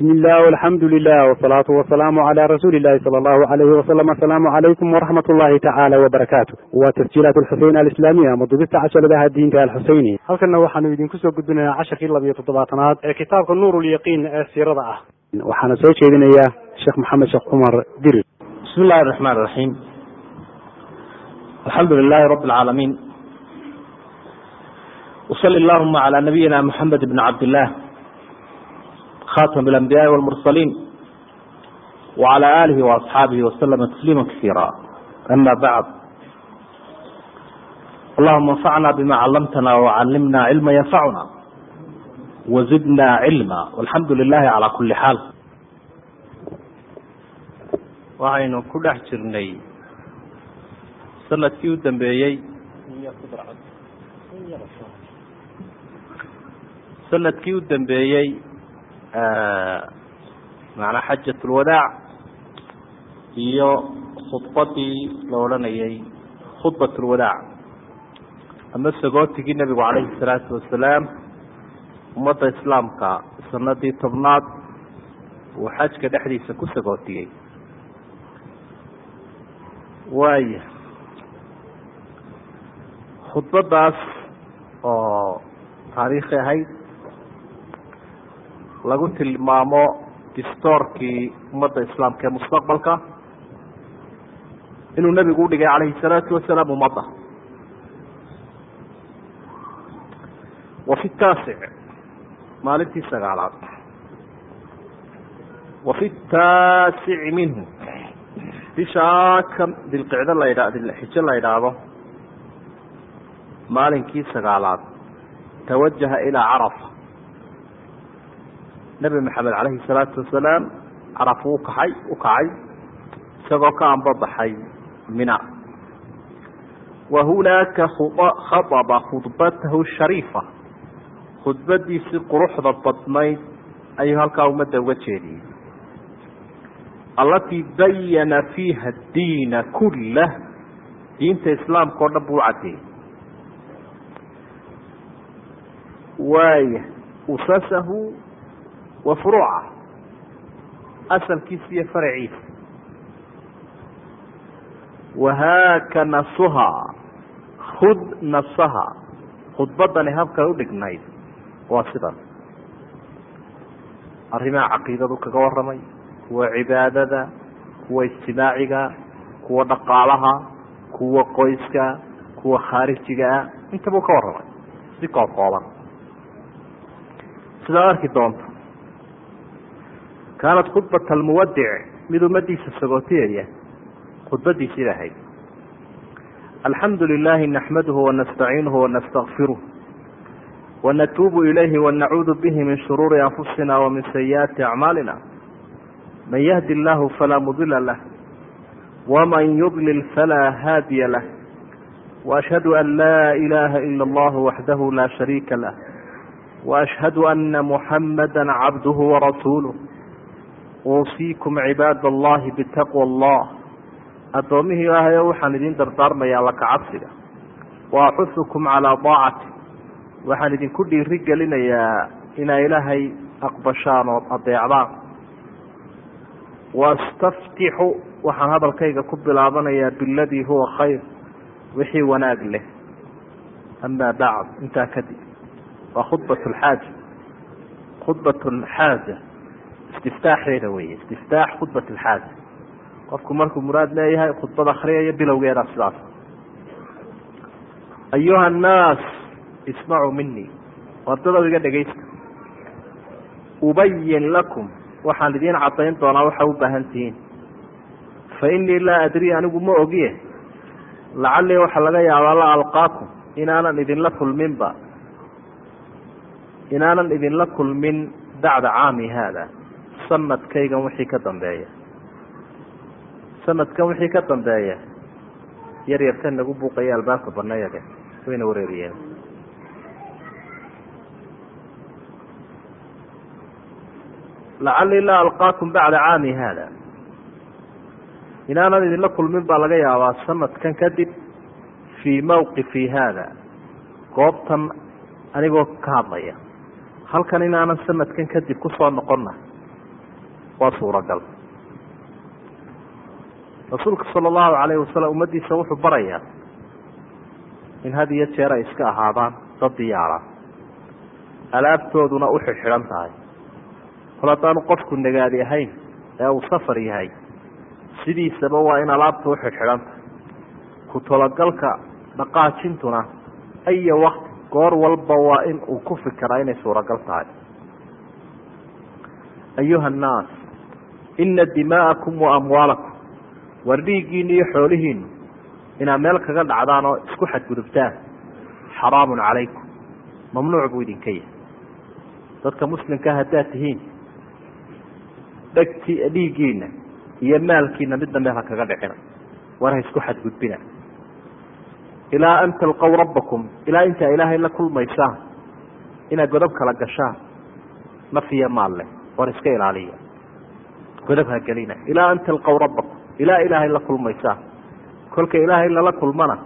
bismi illah alxamdu lilah wsalaatu wasalaamu cala rasuuli illahi sala allahu alayhi wasalam asalaamu calaykum waraxmat ullahi tacaala wabarakaatu waa tasjiilaat alxuseyn alislaamiya ama dubista casharadaha diinta alxuseyni halkanna waxaanu idinku soo gudbinaynaa casharkii labiyo toddobaatanaad ee kitaabka nuur lyaqiin ee siirada ah. Waxaana soo jeedinaya sheekh maxamed sheekh cumar dirir bismi illahi raxmaan raxiim alxamdu lilahi rabi alcaalamiin wsali allahuma cala nabiyina muxamed bni cabdillaah khatam alambiyaai walmursaliin wacala aalihi waasxaabihi waslama tasliima kasiira ama bacd allahuma anfacna bima callamtana wacallimna cilma yanfacuna wazidna cilma walxamdu lilahi calaa kuli xaal waxaynu ku dhex jirnay sannadkii u dambeeyey sannadkii u dambeeyey macnaa xajat ulwadaac iyo khudbadii la odhanayay khudbat ulwadaac ama sagootigii nebigu calayhi salaatu wasalaam ummadda islaamka sanadii tobnaad uu xajka dhexdiisa ku sagootiyey. Waaya khudbadaas oo taariikhi ahayd lagu tilmaamo distoorkii ummadda islaamka ee mustaqbalka inuu nebigu udhigay calayhi salaatu wasalaam ummadda. Wa fi taasic maalintii sagaalaad. Wa fi taasici minhu. Bishaa ka dilqicdo la ydha dilxijo la ydhaahdo maalinkii sagaalaad. Tawajaha ilaa carafa nebi maxamed calayhi salaatu wasalaam caraf u kaxay u kacay isagoo ka ambabaxay mina. Wa hunaaka khaطba khudbatahu shariifa. Khudbadiisii quruxda badnayd ayuu halkaa ummadda uga jeediyey. Allatii bayana fiiha diina kulah diinta islaamka oo dhan buu caddeeyey waaya usasahu wa furuuca. Asalkiisa iyo faraciisa wahaaka nasuhaa khud nasaha. Khudbadani habkay u dhignayd waa sidan. Arrimaha caqiidadu kaga warramay kuwa cibaadada kuwa ijtimaaciga kuwa dhaqaalaha kuwa qoyska kuwa khaarijigaa intabuu ka warramay. Si koob kooban sidaad arki doonto kaanat khudbata almuwadic mid ummadiisa sagootiyaya khudbadiisii ba ahayd alxamdu lilahi naxmaduhu wanastaciinuhu wanastakfiruh wanatuubu ilayhi wanacuudu bihi min shuruuri anfusina wamin sayiaati acmaalina man yahdi illahu falaa mudila lah waman yudlil falaa haadiya lah. Waashhadu an laa ilaha ila allahu waxdahu laa shariika lah waashhadu ana muxamada cabduhu warasuuluh uusiikum cibaad allahi bitaqwa allah addoomihii ilaahayo waxaan idin dardaarmayaa laka cabsiga wa axusukum calaa daacati waxaan idinku dhiiri gelinayaa inaa ilaahay aqbashaan ood adeecdaan. Wastaftixu waxaan hadalkayga ku bilaabanayaa biladii huwa khayr wixii wanaag leh. Amaa bacd intaa kadib waa khudbat lxaaja khudbat lxaaja istiftaaxeeda weeye. Istiftaax khudbat alxaaja qofku markuu muraad leeyahay khudbad akriyayo bilowgeeda sidaas. Ayuha annaas ismacuu minii wardadow iga dhegaysta. Ubayin lakum. Waxaan idiin cadayn doonaa waxa u baahan tihiin. Fa inii laa adrii anigu ma ogiye. Lacallii waxaa laga yaabaa la alqaakum. Inaanan idinla kulminba. Inaanan idinla kulmin bacda caami haada sanadkaygan wixii ka dambeeya. Sanadkan wixii ka dambeeya yar yarka nagu buuqaya albaabka banayaga wayna wareeriyeen. Lacallii laa alqaakum bacda caami haada. Inaanan idinla kulmin baa laga yaabaa sanadkan kadib fii mawqifi haada goobtan anigoo ka hadlaya. Halkan inaanan sanadkan kadib ku soo noqonna waa suuragal rasuulka sala allahu calayhi wasalam ummaddiisa wuxuu barayaa in had iyo jeer ay iska ahaadaan dad diyaara. Alaabtooduna u xidxidhan tahay. Kol haddaanu qofku nagaadi ahayn ee uu safar yahay sidiisaba waa in alaabta u xidxidhan tahay. Ku tologalka dhaqaajintuna aya wakti goor walba waa in uu ku fikiraa inay suuragal tahay. Ayuha annaas ina dimaa'akum wa amwaalakum. War dhiiggiina iyo xoolihiinu inaad meel kaga dhacdaan oo isku xadgudubtaan. Xaraamun calaykum. Mamnuuc buu idinka yahay. Dadka muslimkaa haddaad tihiin dhegti dhiiggiina iyo maalkiina midna meel ha kaga dhicina. War ha isku xadgudbina. Ilaa an talqow rabbakum ilaa intaa ilaahay la kulmaysaan inaad godob kala gashaan nafiya maal leh war iska ilaaliya godob ha gelina ilaa an talqow rabbakum ilaa ilaahay la kulmaysaan kolka ilaahay lala kulmana.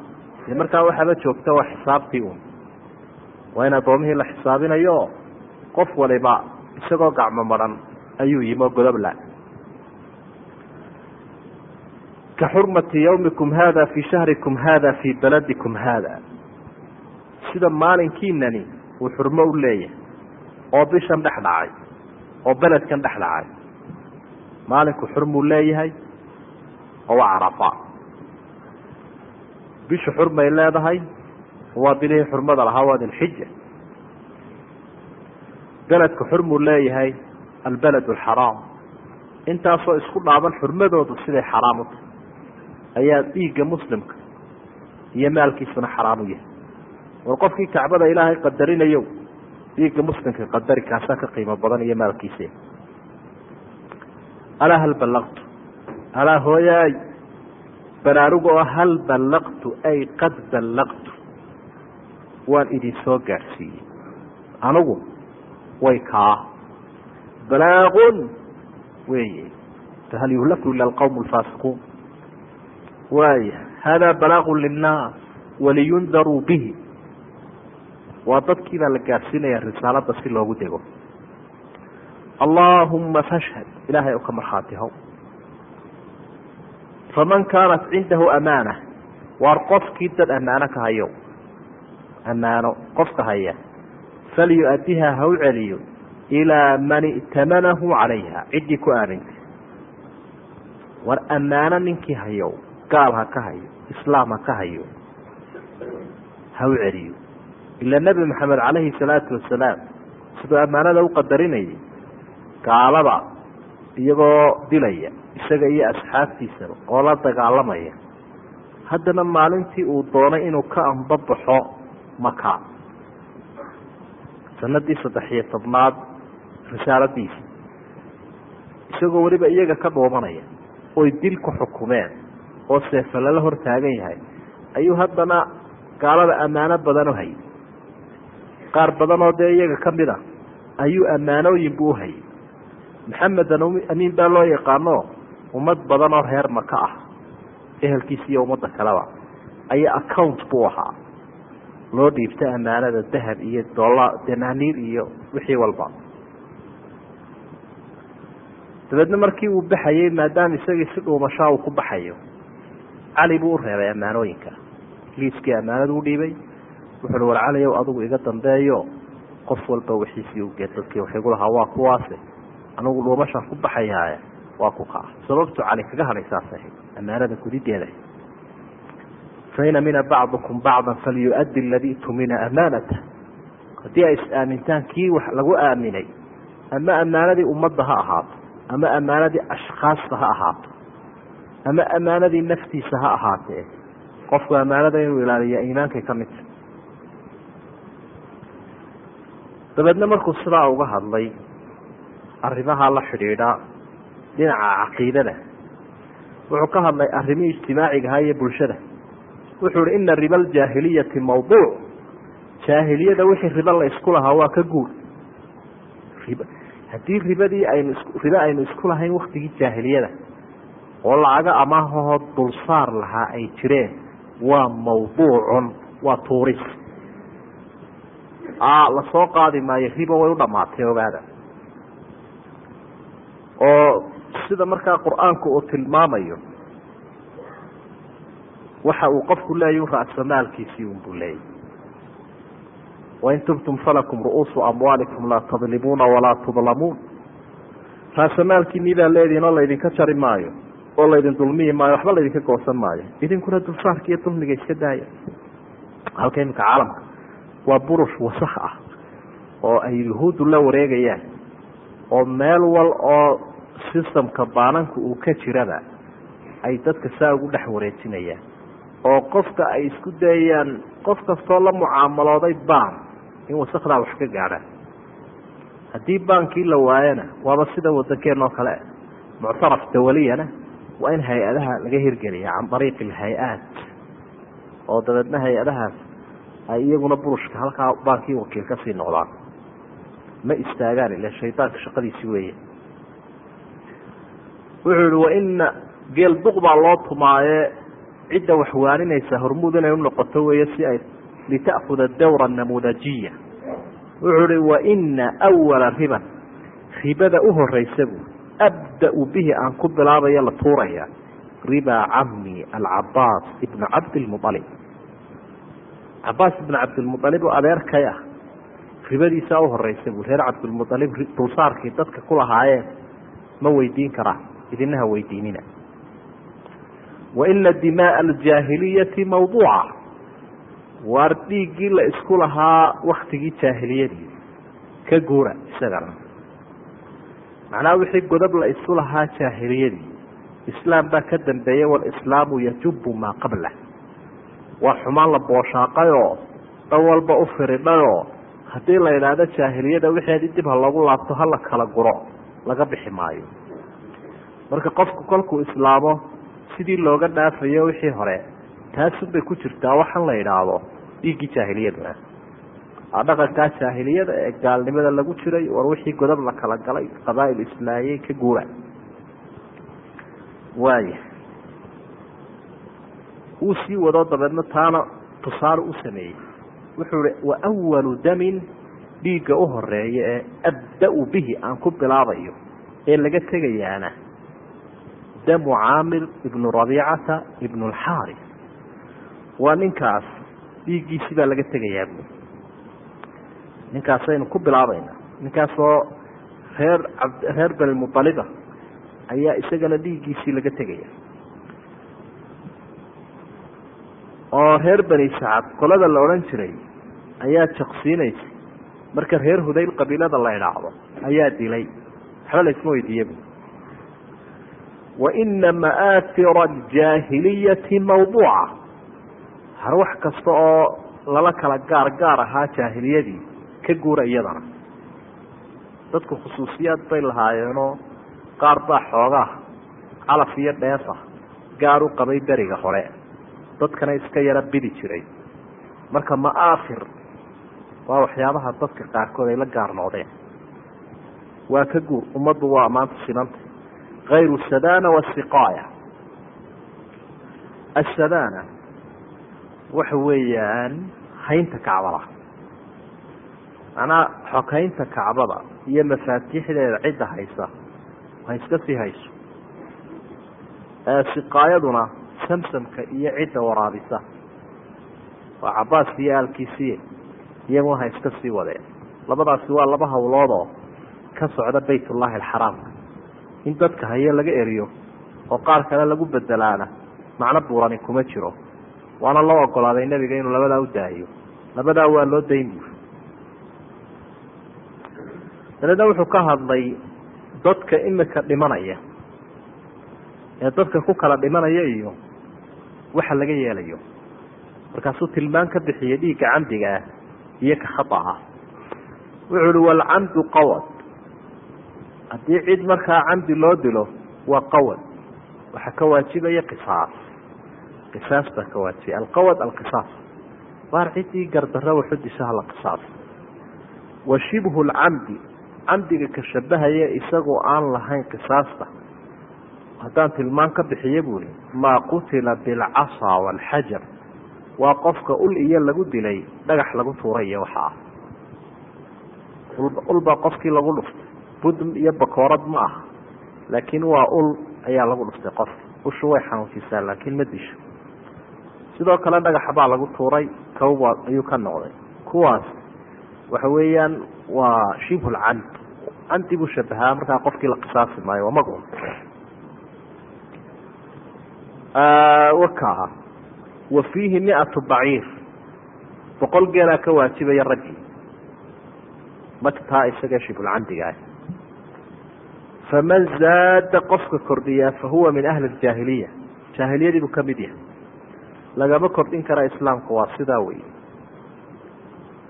Dee markaa waxaaba joogta waa xisaabtii uun. Waa in addoomihii la xisaabinayo. Qof waliba isagoo gacmo madhan ayuu yimi oo godobla ka xurmati yawmikum hada fii shahrikum hada fii baladikum hada sida maalinkiinani uu xurmo u leeyahay. Oo bishan dhex dhacay. Oo beledkan dhex dhacay maalinku xurmuu leeyahay oo carafa. Bishu xurmay leedahay waa bilihii xurmada lahaa waa dilxija beledku xurmuu leeyahay albaled alxaraam intaasoo isku dhaaban xurmadoodu siday xaraam u tahay. Ayaa dhiigga muslimka iyo maalkiisuna xaraam u yahay. War qofkii kacbada ilaahay qadarinayo dhiigga muslimka qadari kaasaa ka qiimo badan iyo maalkiisa alaa hal ballaqtu? Alaa hooyaay baraaruga oo hal ballaqtu ay qad ballaqtu? Waan idin soo gaadhsiiyey anigu way kaa. Balaaqun weeye. Fahal yuhlaku ila alqawm alfaasiquun. Waaya hada balaaqun linnaas waliyundaruu bihi. Waa dadkii baa la gaadhsiinaya risaalada si loogu dego allaahuma fashhad. Ilaahay ka markhaati how faman kaanat cindahu amaana. Waar qofkii dad ammaano ka hayo ammaano qofka haya falyu-adiha ha u celiyo ilaa man i'tamanahu calayha. Ciddii ku aamintay war ammaano ninkii hayo gaal ha ka hayo islaam ha ka hayo ha u celiyo. Ila nebi maxamed calayhi salaatu wasalaam siduu ammaanada u qadarinayay gaalada iyagoo dilaya isaga iyo asxaabtiisaba oo la dagaalamaya. Haddana maalintii uu doonay inuu ka ambabaxo maka. Sanadii saddex iyo tobnaad risaaladiisa. Isagoo weliba iyaga ka dhuumanaya oy dil ku xukumeen oo seefa lala hor taagan yahay ayuu haddana gaalada ammaano badan u hayay. Qaar badan oo dee iyaga ka mid a ayuu ammaanooyin buu uhayay maxamedan amiin baa loo yaqaano ummad badan oo reer maka ah. Ehelkiisa iyo ummadda kaleba. Ayaa account buu ahaa. Loo dhiibta ammaanada dahab iyo dola danaaniir iyo wixii walba. Dabeedna markii uu baxayey maadaama isagii si dhuumashaa uu ku baxayo cali buu u reebay ammaanooyinka. Liiskii ammaanadu u dhiibay wuxuuhi war cali ow adigu iga dambeeyo. Qof walba wixiisii ugeed dadkii waxigu lahaa waa kuwaase anigu dhuumashaan ku baxayaaye waa ku kaa sababtu cali kaga hadhay saas ahayd ammaanada gudideeda fain amina bacdukum bacda falyu-addi aladii tumina amaanata. Haddii ay is-aamintaan kii wax lagu aaminay ama ammaanadii ummadda ha ahaato ama ammaanadii ashkhaasta ha ahaato ama ammaanadii naftiisa ha ahaatee qofku ammaanada inuu ilaaliya iimaankay ka midta dabeedna markuu sidaa uga hadlay arrimaha la xidhiidha dhinaca caqiidada. Wuxuu ka hadlay arrimihii ijtimaacigaha iyo bulshada. Wuxuu ihi ina riba aljaahiliyati mawduuc jaahiliyada wixii riba la isku lahaa waa ka guur haddii ribadii aynu ribe aynu isku lahayn waktigii jaahiliyada oo lacaga amaahahoo dulsaar lahaa ay jireen waa mawduucun waa tuuris. Lasoo qaadi maayo riba way u dhamaatay ogaada oo sida markaa qur'aanku uu tilmaamayo waxa uu qofku leeyahy ra'samaalkiisii unbuu leeyahy wain tubtum falakum ru'uusu amwaalikum laa tadlimuuna walaa tudlamuun. Raasamaalkiinii baa leedihin oo laydinka jari maayo oo laydin dulmiyi maayo waxba laydinka goosan maayo. Idinkuna dulsaarka iyo dulmiga iska daaya. Halka iminka caalamka waa burush wasak ah oo ay yuhuuddu la wareegayaan oo meel wal oo systemka baananka uu ka jiraba ay dadka saa ugu dhex wareejinayaan. oo qofka ay isku dayayaan qof kastoo la mucaamalooday baan in wasakdaa wax ka gaadhaan haddii baankii la waayana waaba sida wadankeenoo kale muctaraf dawaliyana waa in hay'adaha laga hirgeliya can ariiqi ilhay-aat oo dabeedna hay'adahaas ay iyaguna burushka halkaa baankii wakiil ka sii noqdaan. Ma istaagaan ile shaydaanka shaqadiisi weeye wuxuu yihi waina geel baa loo tumaaye. Cidda waxwaaninaysa hormuud inay unoqoto weeye si ay lita'kuda dawra namuudajiya wuxuu hi waina awala riban. Ribada u horeysa buu abda-u bihi aan ku bilaabayo la tuuraya riba cami alcabaas ibnu cabdilmualib cabaas ibnu cabdilmualib oo adeerkay ah ribadiisaa u horeysa buu reer cabdilmualib dulsaarkii dadka ku ma weydiin idinaha weydiinina waina dimaaa aljaahiliyati mawduuca. Waar dhiiggii la isku lahaa waktigii jaahiliyadii. Ka guura isagana. Macnaha wixii godob la isku lahaa jaahiliyadii. Islaam baa ka dambeeyey walislaamu yajubu maa qablah waa xumaan la booshaaqayoo dhan walba u firidhayoo haddii la idhaahdo jaahiliyada wixeedii dib ha loogu laabto hala kala guro laga bixi maayo marka qofku kolkuu islaamo sidii looga dhaafayo wixii hore taasunbay ku jirtaa waxaan la idhaahdo dhiiggii jaahiliyaduna dhaqankaa jaahiliyada ee gaalnimada lagu jiray war wixii godob la kala galay qabaa'il islaayey ka guura. Waaya wuu sii wado dabeedna taana tusaale u sameeyey. Wuxuu i wa walu damin dhiigga u horreeya ee abda-u bihi aan ku bilaabayo ee laga tegayaana damu caamir ibnu rabiicata ibnu alxaaris waa ninkaas dhiiggiisi baa laga tegayaa bu ninkaasaynu ku bilaabayna ninkaasoo reer reer bani mualiba ayaa isagana dhiiggiisii laga tegaya oo reer bani sacad qolada la odhan jiray ayaa jaqsiinaysa marka reer hudayl qabiilada la idhaacdo ayaa dilay waxba laysma weydiiye bu waina ma'aatira aljaahiliyati mawduuca har wax kasta oo lala kala gaar gaar ahaa jaahiliyadii ka guura iyadana dadku khusuusiyaad bay lahaayeenoo qaar baa xoogaa calaf iyo dheefa gaar u qabay beriga hore dadkana iska yara bidi jiray marka ma'aafir waa waxyaabaha dadka qaarkood ay la gaar noqdeen waa ka guur ummaddu waa maanta sinanta kayru sadana wasiqaaya asadana waxa weeyaan haynta kacbada macnaha xokaynta kacbada iyo mafaatiixdeeda cidda haysa ha iska sii hayso siqaayaduna samsamka iyo cidda waraabisa waa cabaas iyo aalkiisii iyaguna ha iska sii wadeen labadaasi waa laba hawloodoo ka socda bayt ullahi alxaraamka in dadka haye laga eriyo oo qaar kale lagu bedelaana macno buurani kuma jiro. Waana loo ogolaaday nebiga inuu labadaa u daayo. Labadaa waa loo dayn buur. Dabeedna wuxuu ka hadlay dadka imika dhimanaya ee dadka ku kala dhimanaya iyo waxa laga yeelayo. Markaasuu tilmaan ka bixiyey dhiigga camdiga ah iyo ka khata ah. Wuxuu uhi walcamdu qawad haddii cid markaa camdi loo dilo waa qawad. Waxaa ka waajibaya qisaas. Qisaas baa ka waajibaya. Alqawad alqisaas. Waar ciddii gardaro waxudisa hala qisaas. Wa shibhu lcamdi camdiga ka shabahaya isagoo aan lahayn qisaasta. Haddaan tilmaan ka bixiye buuri maa qutila bilcasa waalxajar waa qofka ul iyo lagu dilay dhagax lagu tuuray iyo waxa ah. Ulbaa qofkii lagu dhuftay budm iyo bakoorad ma aha laakiin waa ul ayaa lagu dhuftay qofka ushu way xanuunsiisaa laakiin ma disho. Sidoo kale dhagaxa baa lagu tuuray kawba ayuu ka noqday. Kuwaas waxa weeyaan waa shibhul cand. Candi buu shabahaa markaa qofkii la qisaasi maayo waa magun. Waka wa fiihi miatu baciir boqol geelaa ka waajibaya raggii magtaa isaga shibulcandiga ah faman zaada qofka kordhiyaa fahuwa min ahli ljaahiliya jaahiliyadii buu ka mid yahay lagama kordhin kara islaamka waa sidaa wey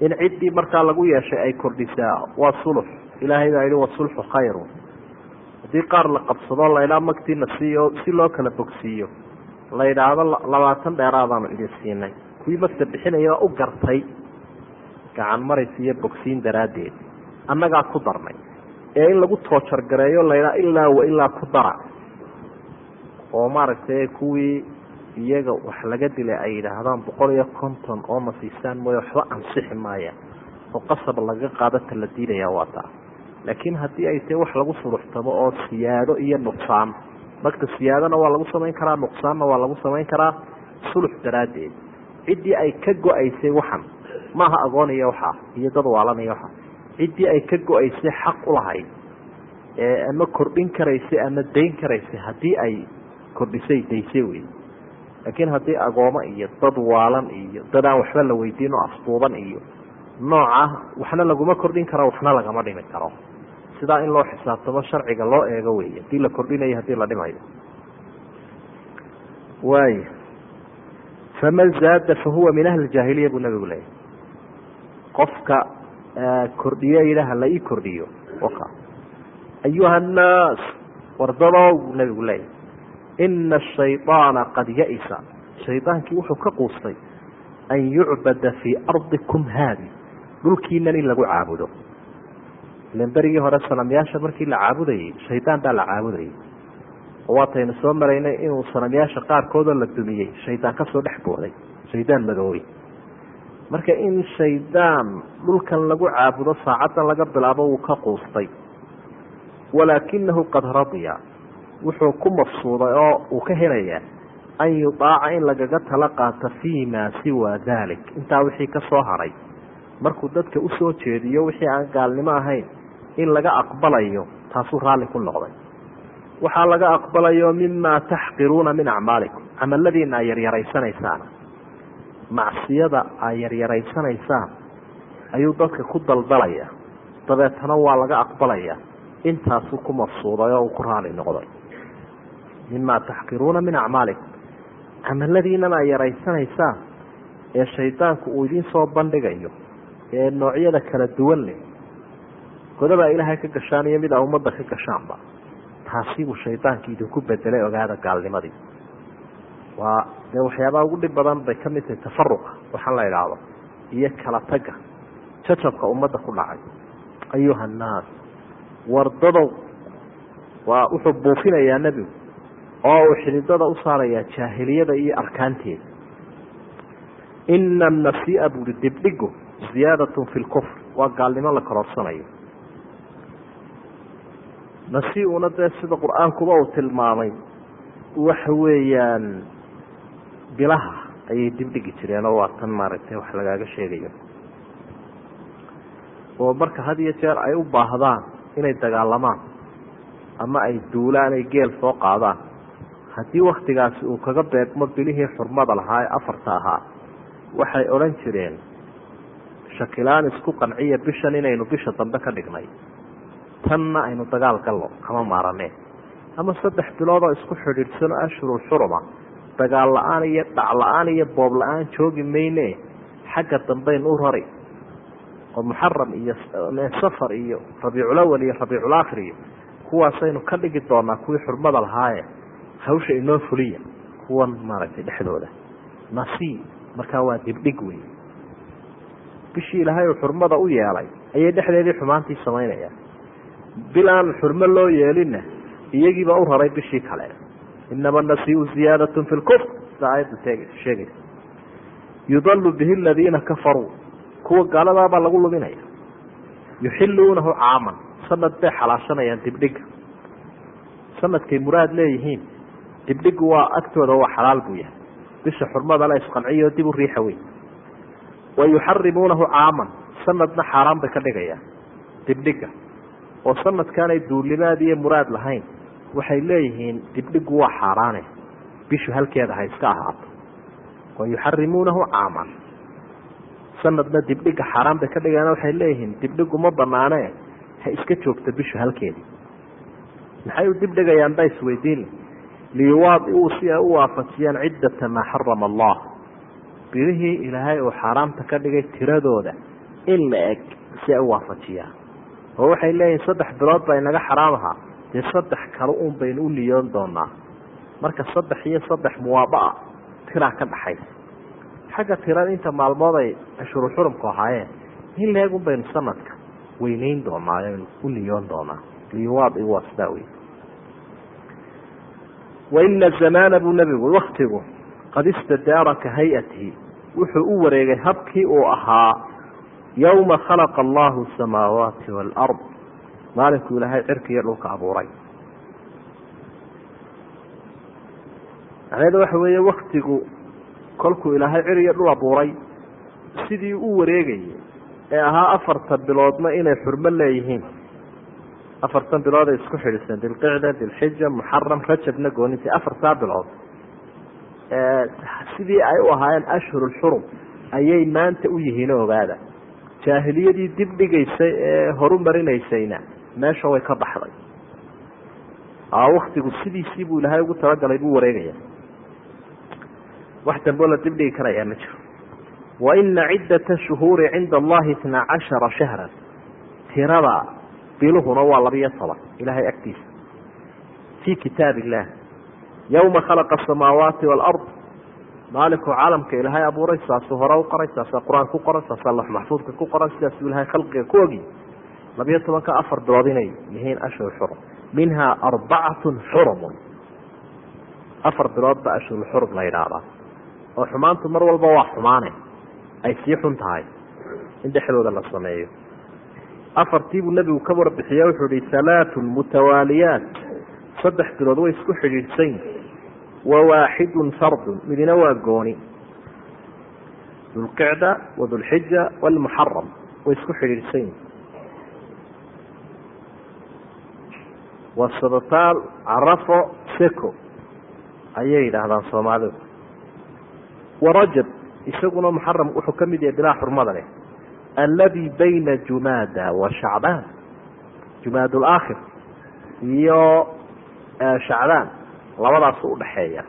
in ciddii markaa lagu yeeshay ay kordhisaa waa sulux ilaahay baa yihi wasulxu khayru haddii qaar la qabsado laydhaa magtiina siiyo si loo kala bogsiiyo la yidhaahdo labaatan dheeraadaanu idin siinay kuwii magta bixinaya u gartay gacan maris iyo bogsiin daraaddeed annagaa ku darnay ee in lagu toojargareeyo laydhaa ilaa wa ilaa ku dara. Oo maaragtay kuwii iyaga wax laga dilay ay yidhaahdaan boqol iyo konton oo nasiisaan mooye waxba ansixi maaya oo qasab laga qaadata la diidaya waa taa. Laakiin haddii ay tahay wax lagu suruxtamo oo siyaado iyo nuqsaan magta siyaadona waa lagu samayn karaa nuqsaanna waa lagu samayn karaa sulux daraaddeed. Ciddii ay ka go'aysay waxan maaha agooniya waxaa iyo dad waalanaya waxaa ciddii ay ka go'aysay xaq ulahayd ee ama kordhin karaysay ama dayn karaysay haddii ay kordhisay daysay wey laakiin haddii agooma iyo dad waalan iyo dad aan waxba la weydiin oo afduuban iyo nooca waxna laguma kordhin karo waxna lagama dhimi karo. Sidaa in loo xisaabtamo sharciga loo eego wey haddii la kordhinayo haddii la dhimayo. Waay faman zaada fahuwa min ahli jaahiliya buu nabigu leeyahy qofka kordhiye yidhaha la ii kordhiyo. Ayuha annaas wardadow nabigu leeyahy ina ashayطaana qad ya-isa. Shaydaankii wuxuu ka quustay an yucbada fii ardikum haadi. Dhulkiinan in lagu caabudo. Ilan berigii hore sanamyaasha markii la caabudayey shaydaan baa la caabudayay. Oo waataynu soo maraynay inuu sanamyaasha qaarkoodoo la dumiyey shaydaan ka soo dhex booday. Shaydaan madoobey marka in shaydaan dhulkan lagu caabudo saacaddan laga bilaabo wuu ka quustay. Walaakinahu qad radiya. Wuxuu ku mafsuuday oo uu ka helayaa an yudaaca in lagaga tala qaato fii maa siwa dalik intaa wixii ka soo haray. Markuu dadka u soo jeediyo wixii aan gaalnimo ahayn in laga aqbalayo taasuu raalli ku noqday. Waxaa laga aqbalayo mima taxqiruuna min acmaalikum. Camaladiina ay yaryaraysanaysaan macsiyada ay yaryaraysanaysaan ayuu dadka ku daldalaya dabeetana waa laga aqbalaya. Intaasuu ku mafsuuday oo uu ku raali noqday. Mima taxqiruuna min acmaalikum camaladiinana ay yaraysanaysaan ee shaydaanku uu idiin soo bandhigayo ee noocyada kala duwan leh godabaa ilaahay ka gashaan iyo mid a ummadda ka gashaanba. Taasi buu shaydaanki idinku bedelay ogaada gaalnimadii waa dee waxyaabaha ugu dhib badan bay ka mid tahay tafaruqa waxaan la idhaahdo iyo kala tagga jajabka ummadda ku dhacay. Ayuha annaas wardadow waa wuxuu buufinayaa nebigu oo uu xididada u saarayaa jaahiliyada iyo arkaanteeda ina anasiia buuri dibdhigu ziyaadatun fi lkufr waa gaalnimo la kororhsanayo nasi-una dee sida qur'aankuba uu tilmaamay waxa weeyaan bilaha ayay dibdhigi jireen oo waa tan maaragtay wax lagaaga sheegayo. Oo marka had iyo jeer ay u baahdaan inay dagaalamaan ama ay duulaan ay geel soo qaadaan. Haddii waktigaasi uu kaga beegmo bilihii xurmada lahaa ee afarta ahaa waxay odhan jireen shakilaan isku qanciya bishan inaynu bisha dambe ka dhignay. Tanna aynu dagaal gallo kama maaraneen ama saddex bilood oo isku xidhiidhsano ashhurul xuruma dagaal la'aan iyo dhac la'aan iyo boob la'aan joogi mayne xagga dambaynu u rari. Oo muxaram iyo safar iyo rabiiculawal iyo rabiiculaakhir iyo kuwaasaynu ka dhigi doonaa kuwii xurmada lahaaye hawsha inoo fuliya kuwan maaragtay dhexdooda. Nasi markaa waa dibdhig wey bishii ilaahay uu xurmada u yeelay ayay dhexdeedii xumaantii samaynayaan bil aan xurmo loo yeelinna iyagiiba u raray bishii kale inama nasiu ziyaadatun fi lkufr sida aayaddu sheegaysa yudalu bihi aladiina kafaruu kuwa gaaladaabaa lagu luminaya yuxiluunahu caaman sanad bay xalaashanayaan dibdhiga sanadkay muraad leeyihiin dibdhigu waa agtooda waa xalaal buu yahay bisha xurmada la isqanciyo dib u riixa weyn wa yuxarimuunahu caaman sanadna xaaraan bay ka dhigayaan dibdhiga oo sanadkaanay duulimaad iyo muraad lahayn waxay leeyihiin dibdhigu waa xaaraane. Bishu halkeeda ha iska ahaato. Wa caaman. Sanadna dibdhiga xaaraan bay ka dhigayaan waxay leeyihiin dibdhigu ma banaane ha iska joogto bishu halkeedii maxay u dibdhigayaan baa isweydiin? Liyuwaadiuu si ay u waafajiyaan ciddata maa xarama allah bilihii ilaahay uu xaaraamta ka dhigay tiradooda in la eg si ay u waafajiyaan. Oo waxay leeyihiin saddex bilood baa inaga xaraam ahaa dee saddex kale un baynu u niyoon doonaa. Marka saddex iyo saddex muwaabaa tiraa ka dhaxaysa xagga tirada inta maalmood ay ashuru xurumku ahaayeen in la eg un baynu sanadka weyneyn doonaa aynu u niyoon doonaa. Liyuwaadiu waa sidaa wey waina zamaana buu nebigu waktigu qad istadaara ka hay'atihi. Wuxuu u wareegay habkii uu ahaa yowma khalaqa allahu asamaawaati waalard maalinkuu ilaahay cirka iyo dhulka abuuray. Macnaheedu waxa weeye waktigu kolkuu ilaahay cir iyo dhul abuuray sidii u wareegayay ee ahaa afarta biloodna inay xurmo leeyihiin. Afartan bilood ay isku xidhisan dilqicda dilxija muxaram rajabna goonintii afartaa bilood. Sidii ay u ahaayeen ashhurulxurum ayay maanta u yihiin ogaada. Jaahiliyadii dib dhigaysay ee horu marinaysayna meesha way ka baxday. Waktigu sidiisii buu ilaahay ugu talagalay buu wareegaya. Wax dambeo la dib dhigi karayaa ma jiro. Wa ina ciddata shuhuuri cinda allahi itnaa cashara shahran. Tirada biluhuna waa labiyo toban ilahay agtiisa. Fii kitaab illah yowma khalaqa asamaawaati waalard maalinkuu caalamka ilaahay abuuray saasuu hore u qoray saasaa qur'aan ku qoran saasaa lox maxfuudka ku qoran sidaasuu ilahay khalqiga ku ogi labiyo tobanka afar bilood inay yihiin ashhur xurum. Minhaa arbacatun xurumun. Afar bilood ba ashhurulxurum la yidhaahdaa. Oo xumaantu mar walba waa xumaane. Ay sii xun tahay. In dhexdooda la sameeyo. Afartii buu nebigu ka warbixiye wuxuu ihi halaatun mutawaaliyaat. Saddex bilood way isku xidhiidhsan wa waaxidun fardun. Midina waa gooni. Dulqicda wa dulxija walmuxaram way isku xidhiidhsan yihiin waa sadataal carafo seco ayay yidhaahdaan soomaalidu. Wa rajab isaguna muxaram wuxuu ka mid yahay bilaa xurmada leh. Aladi bayna jumaada wa shacbaan. Jumaad laakhir iyo shacbaan. Labadaasu udhaxeeya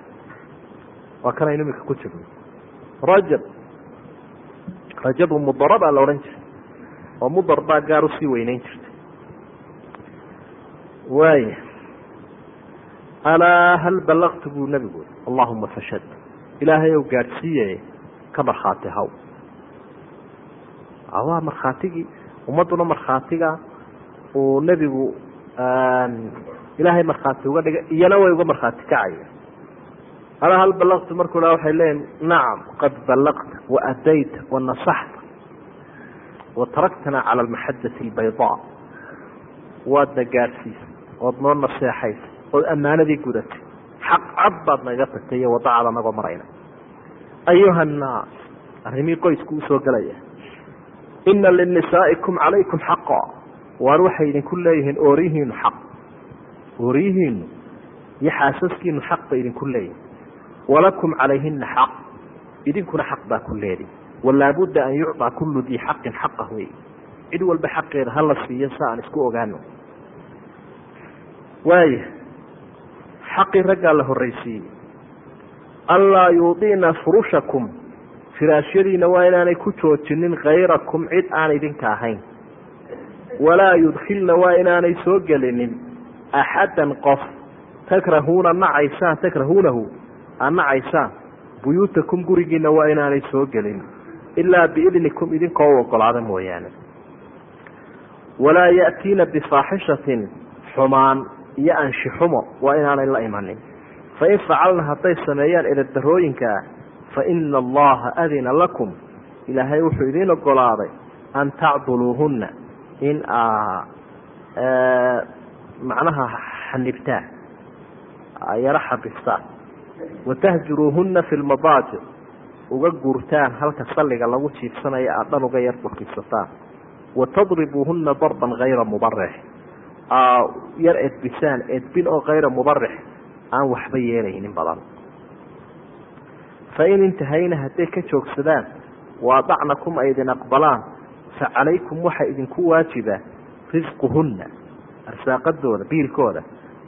waa kanaynu imika ku jirno rajab. Rajabu mudara baa la odhan jiray. Oo mudar baa gaar u sii weyneyn jirtay waaya alaa hal balaqtu buu nebigu allahuma fashad ilaahay ou gaadhsiiye ka markhaati haw. Waa markhaatigii ummadduna markhaatiga uu nebigu ilaahay markhaati uga dhigay iyana way uga markhaati kacaya. Alaa hal balaqtu markuu ha waxay leeyihiin nacam qad balaqta wa adayta wa nasaxta wa taraktana cala almaxadati albaydaa. Waadna gaadhsiisa ood noo naseexaysa ood ammaanadii gudatay xaq cad baad naga tagtay iyo wadacada nagoo marayna. Ayuha annaas arrimii qoysku u soo gelaya ina linisaa'ikum calaykum xaqa waar waxay idinku leeyihiin ooriyihiinu xaq. Ooriyihiinu iyo xaasaskiinu xaq bay idinku leeyihiin walakum calayhina xaq idinkuna xaq baa ku leedi walaabudda an yucطaa kullu dii xaqin xaqah wey cid walba xaqeeda hala siiyo sa aan isku ogaano waaya xaqii raggaa la horraysiiyey. Anlaa yuudiina furushakum. Firaashyadiina waa inaanay ku joojinin khayrakum cid aan idinka ahayn. Walaa yudkhilna waa inaanay soo gelinin axaddan qof. Takrahuuna nacaysaan takrahuunahu aad nacaysaan. Buyuutakum gurigiina waa inaanay soo gelin. Ilaa biidnikum idinkoo u ogolaada mooyaane. Walaa ya'tiina bifaaxishatin xumaan iyo anshixumo waa inaanay la imanin fain facalna hadday sameeyaan edadarooyinkaa faina allaha adina lakum. Ilaahay wuxuu idiin ogolaaday an tacduluuhunna in aa macnaha xanibtaan yaro xabistaan watahjuruuhuna fi lmadaajic uga guurtaan halka salliga lagu jiifsanayo aad dhan uga yar burkisataan. Watadribuuhuna darban kayra mubarix yar edbisaan edbin oo kayra mubarix aan waxba yeelaynin badan fain intahayna hadday ka joogsadaan waadacnakum ay idin aqbalaan fa calaykum waxa idinku waajiba risquhunna arsaaqadooda biilkooda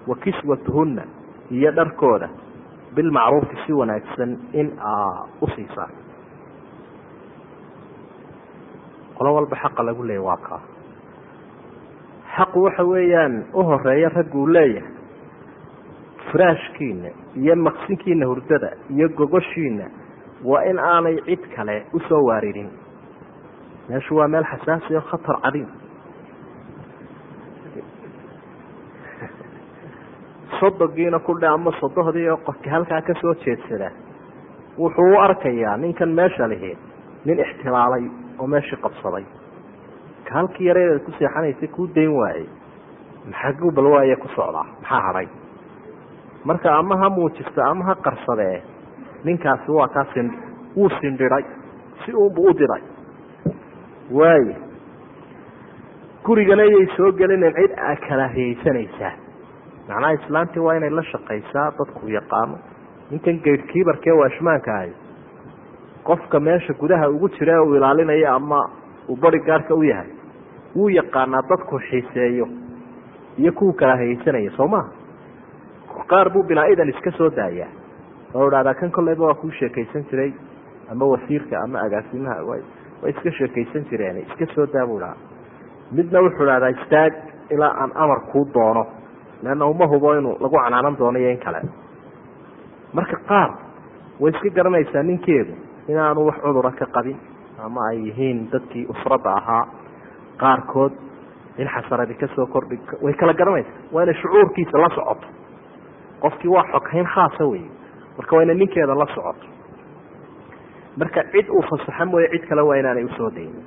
wa kiswatuhunna iyo dharkooda bilmacruufi si wanaagsan in aa u siisaan qolo walba xaqa lagu leeya waa kaa xaqu waxa weeyaan u horreeya ragguu leeyahay. Firaashkiina iyo maqsinkiina hurdada iyo gogoshiina waa in aanay cid kale u soo waaridin meeshu waa meel xasaasi o khatar cadiim sodogiina ku dhe ama sodohdii oo qofki halkaa ka soo jeedsada wuxuu u arkayaa ninkan meesha lihi nin ixtilaalay oo meeshii qabsaday ka halkii yareedaad ku seexanaysay kuu dayn waayey. Maxaguu bal waaye ku socdaa maxaa hadhay marka ama ha muujisto ama ha qarsadee ninkaasi waa kaa sin wuu sindhiday si uunbu u diray. Waaya gurigana yay soo gelinen cid aa kala haysanaysaa. Macnaha islaantii waa inay la shaqaysaa dadku yaqaano. Ninkan gaydhkiibarkee waashmaanka ahay. Qofka meesha gudaha ugu jira uu ilaalinayo ama uu bari gaarhka u yahay wuu yaqaanaa dadku xiiseeyo iyo kuwu kala haysanaya soo maha qaar buu bilaa-idan iska soo daayaa. Oo idhahdaa kan kolleyba waa kuu sheekaysan jiray ama wasiirka ama agaasimaha way iska sheekaysan jireen iska soo daa buu dhahaa. Midna wuxuu dhahdaa istaag ilaa aan amar kuu doono leanna uma hubo inuu lagu canaanan doono iyo in kale. Marka qaar way iska garanaysaa ninkeedu inaanu wax cudura ka qabin ama ay yihiin dadkii usradda ahaa qaarkood in xasaradi ka soo kordhi way kala garanaysaa waa inay shucuurkiisa la socoto. Qofkii waa xoghayn khaasa wey marka waa inay ninkeeda la socoto. Marka cid uu fasaxo mooye cid kale waa inaanay u soo daynin.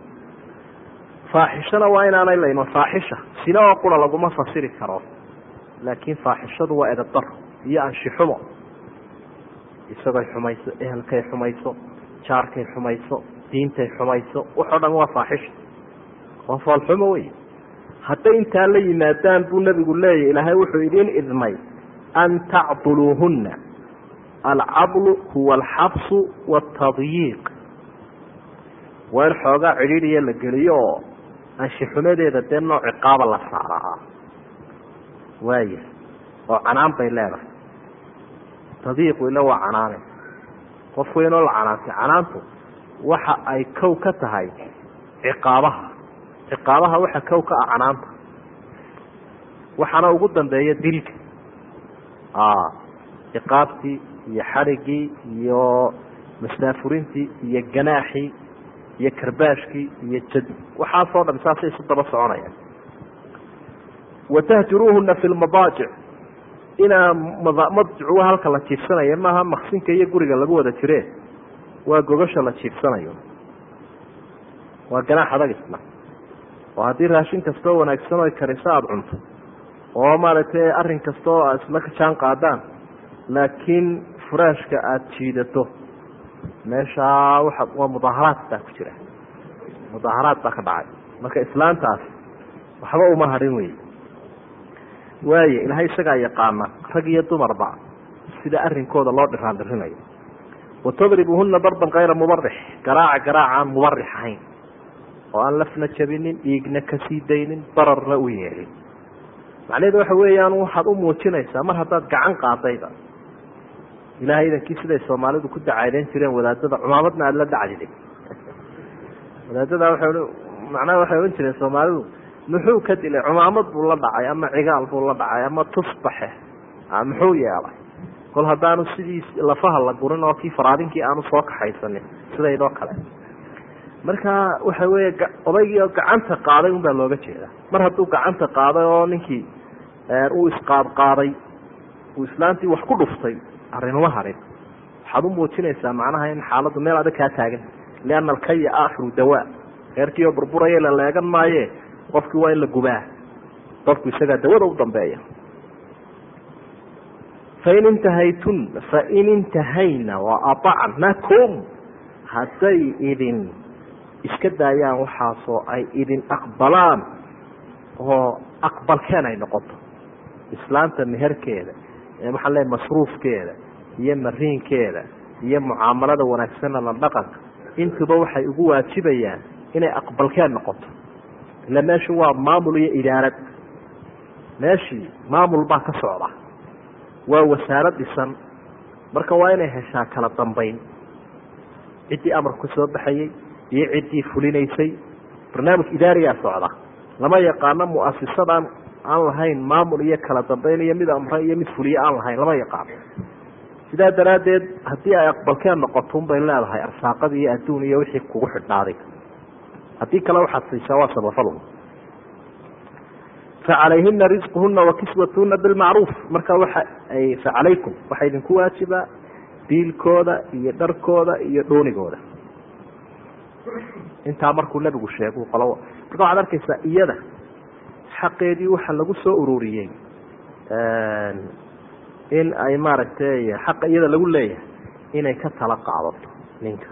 Faaxishana waa inaanay layman faaxisha sina oo qura laguma fasiri karo. Laakiin faaxishadu waa edabdaro iyo anshixumo isagay xumayso ehelkay xumayso jaarkay xumayso diintay xumayso waxoo dhan waa faaxisha waa foolxumo wey hadday intaa la yimaadaan buu nabigu leeyahy ilaahay wuxuu idin idmay an tacduluuhunna. Alcadlu huwa alxabsu waatadyiiq waa in xoogaa cidhiidhiya la geliyo oo anshixumadeeda dee nooc ciqaaba la saaraa waaya oo canaan bay leedahay. Tadiiqu ila waa canaane. Qof weynoo la canaantay canaantu waxa ay kow ka tahay ciqaabaha ciqaabaha waxa kow ka ah canaanta. Waxaana ugu dambeeya dilka. Ciqaabtii iyo xadhigii iyo masaafurintii iyo ganaaxii iyo karbaashkii iyo jad. Waxaasoo dham saasay isu daba soconayaan. Watahjuruuhuna fi lmadaajic inaa madjuwa halka la jiifsanayo maaha maqsinka iyo guriga lagu wada jire waa gogasha la jiifsanayo. Waa ganaax adag isna oo haddii raashin kastoo wanaagsan o kariso aada cunto oo maaragtay arrin kasta oo aad isla jaan qaadaan laakiin furaashka aada jiidato meeshaa waa waa mudaaharaad baa ku jira. Mudaaharaad baa ka dhacay. Marka islaantaas waxba uma hadhin wey waaye ilaahay isagaa yaqaana rag iyo dumarba sida arrinkooda loo dhiraandhirinayo watadribuhuna darban kayra mubarix garaaca garaaca aan mubarix ahayn oo aan lafna jabinin dhiigna ka sii daynin bararna u yeelin. Macnaheedu waxa weeyaan waxaad u muujinaysaa mar haddaad gacan qaadayda ilahay idankii siday soomaalidu ku dacaydeyn jireen wadaadada cumaamadna aada la dhacdide wadaadada waa macnaha waxay ohan jireen soomaalidu muxuu ka dilay cumaamad buu la dhacay ama cigaal buu la dhacay ama tusbaxe muxuu yeelay. Kol haddaanu sidii lafaha la gurin oo kii faraadinkii aanu soo kaxaysanin sidaydoo kale marka waxa weeye odaygii gacanta qaaday un baa looga jeeda mar hadduu gacanta qaaday oo ninkii uu isqaadqaaday uu islaantii wax ku dhuftay arrinuma harin. Waxaad u muujinaysaa macnaha in xaaladdu meel adag kaa taagan. Lianna alkaya aakhiru dawaa. Reerkii oo burburaya la leegan maaye qofkii waa in la gubaa. Qofku isagaa dawada u dambeeya. Fain intahaytun fain intahayna wa aطacnakum hadday idin iska daayaan waxaasoo ay idin aqbalaan oo aqbalkeen ay noqoto. Islaanta meherkeeda maxaan leeay masruufkeeda iyo mariinkeeda iyo mucaamalada wanaagsanna la dhaqanka intuba waxay ugu waajibayaan inay aqbalkeen noqoto. Ila meeshu waa maamul iyo idaarad. Meeshii maamul baa ka socda. Waa wasaarad dhisan. Marka waa inay heshaa kala dambayn ciddii amarku soo baxayey iyo ciddii fulinaysay barnaamij idaariyaa socda. Lama yaqaano muasisadaan aan lahayn maamul iyo kala dambayn iyo mid amre iyo mid fuliye aan lahayn lama yaqaano. Sidaa daraaddeed haddii ay aqbalkeen noqoto unbay leedahay arsaaqada iyo adduun iyo wixii kugu xidhnaaday haddii kale waxaad siisaa waa sabafal facalayhina risquhuna wa kiswatuhuna bilmacruuf marka waxa ay facalaykum waxaa idinku waajiba biilkooda iyo dharkooda iyo dhoonigooda intaa markuu nebigu sheegu qolo. Marka waxaad arkaysaa iyada xaqeedii waxa lagu soo ururiyey in ay maaragtay xaqa iyada lagu leeyahay inay ka tala qaadato ninka.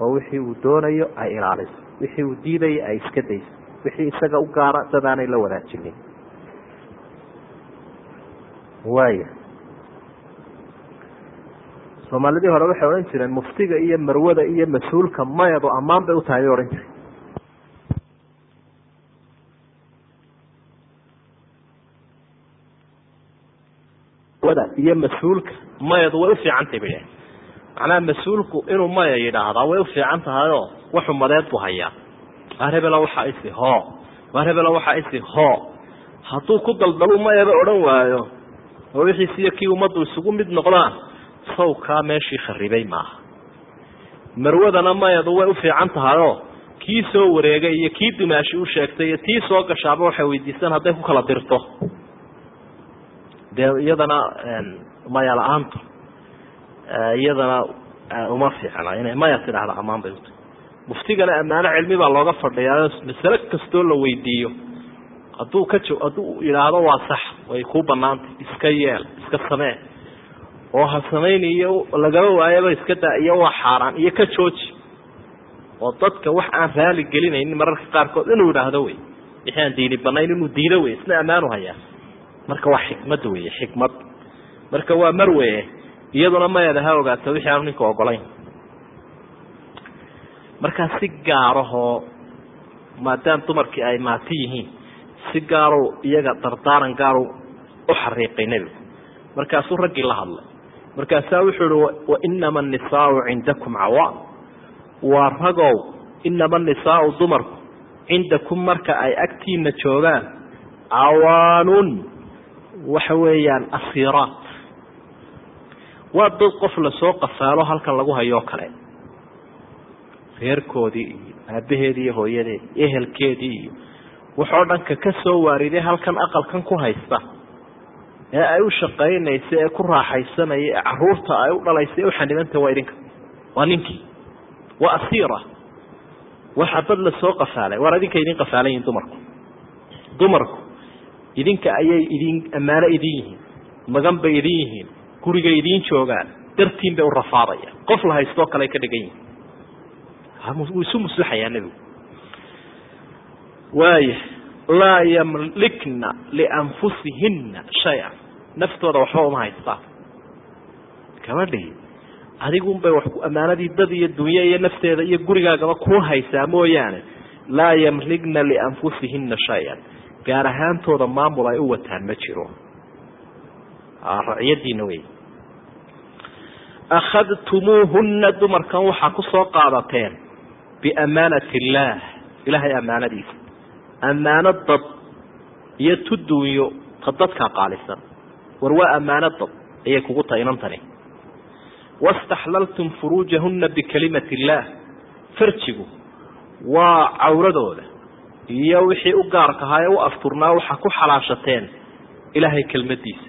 Oo wixii uu doonayo ay ilaaliso. Wixii uu diidayo ay iska dayso. Wixii isaga u gaara dadaanay la wadaajinin. Waaya soomaalidii hore waxay odhan jireen muftiga iyo marwada iyo mas'uulka mayadu ammaan bay utahay bay odhan jireen. Iyo mas'uulka mayadu way ufiicantay ba macnaha mas'uulku inuu maya yidhaahdaa way ufiican tahayoo wax umadeed buu hayaa. Waar hebela waxaa isi ho waar hebela waxaa isi ho hadduu ku daldalu mayaba odhan waayo oo wixiisiyo kii ummaddu isugu mid noqdaan sawkaa meeshii kharibay maaha. Marwadana mayadu way ufiican tahayoo kii soo wareegay iyo kii dumaashi u sheegtay iyo tii soo gashaaba waxay weydiistaan hadday ku kala dirto. Dee iyadana maya la'aantu iyadana uma fiicna inay maya tidhaahda ammaan bay utahay muftigana ammaano cilmi baa looga fadhiyaa masale kastoo la weydiiyo. Hadduu ka hadduu yidhaahdo waa sax way kuu banaantay iska yeel iska samee oo ha samayniyo lagaba waayaba iska daa iyo waa xaaraan iyo ka jooji. Oo dadka wax aan raali gelinaynin mararka qaarkood inuu idhaahdo wey. Wixii aan diini banayn inuu diido wey isna ammaanu hayaa. Marka waa xikmad wey xikmad. Marka waa marweye iyaduna mayada ha ogaato wixii aanu ninka ogolayn. Markaa si gaarahoo maadaama dumarkii ay maati yihiin si gaarow iyaga dardaaran gaarow u xariiqay nebigu. Markaasuu raggii la hadlay markaasaa wuxuu ihi wainama anisaau cindakum cawaan. Waa ragow inama anisaau dumarku cindakum marka ay agtiina joogaan cawaanun waxa weeyaan asiiraat waa dad qof la soo qafaalo halkan lagu hayoo kale. Reerkoodii iyo aabaheedii iyo ehelkeedii iyo waxoo dhanka ka soo waariday halkan aqalkan ku haysta ee ay u shaqaynaysa ee ku raaxaysanaya ee carruurta ay u dhalaysa ee u xanibanta waa idinka. Waa ninkii waa asiira. Waxa dad la soo qafaalay waar idinka idin qafaalan yihiin dumarku. Dumarku idinka ayay idin ammaano idin yihiin magan bay idin yihiin gurigay idiin joogaan dartiin bay u rafaadaya qof la haystoo kale ka dhigan yihiin wuu isu muslaxayaa nebigu. Waaya laa yamlikna lianfusihina shay-an. Naftooda waxba uma haystaan gabadhii adigunbay ammaanadii dad iyo dunye iyo nafteeda iyo gurigaagaba kuu haysaa mooyaane. Laa yamlikna lianfusihina shay-an. Gaar ahaantooda maamul ay u wataan ma jiro. Raciyadiina wey. Akhadtumuuhuna dumarkan waxaa ku soo qaadateen biamaanat illaah. Ilaahay ammaanadiisa ammaano dad iyo tu duunyo ta dadkaa qaalisan. War waa ammaano dad ayay kugu tahay inantani wastaxlaltum furuujahuna bikalimati illaah farjigu waa cawradooda iyo wixii u gaarka ahaa ee u afturnaa waxaa ku xalaashateen ilaahay kelmadiisa.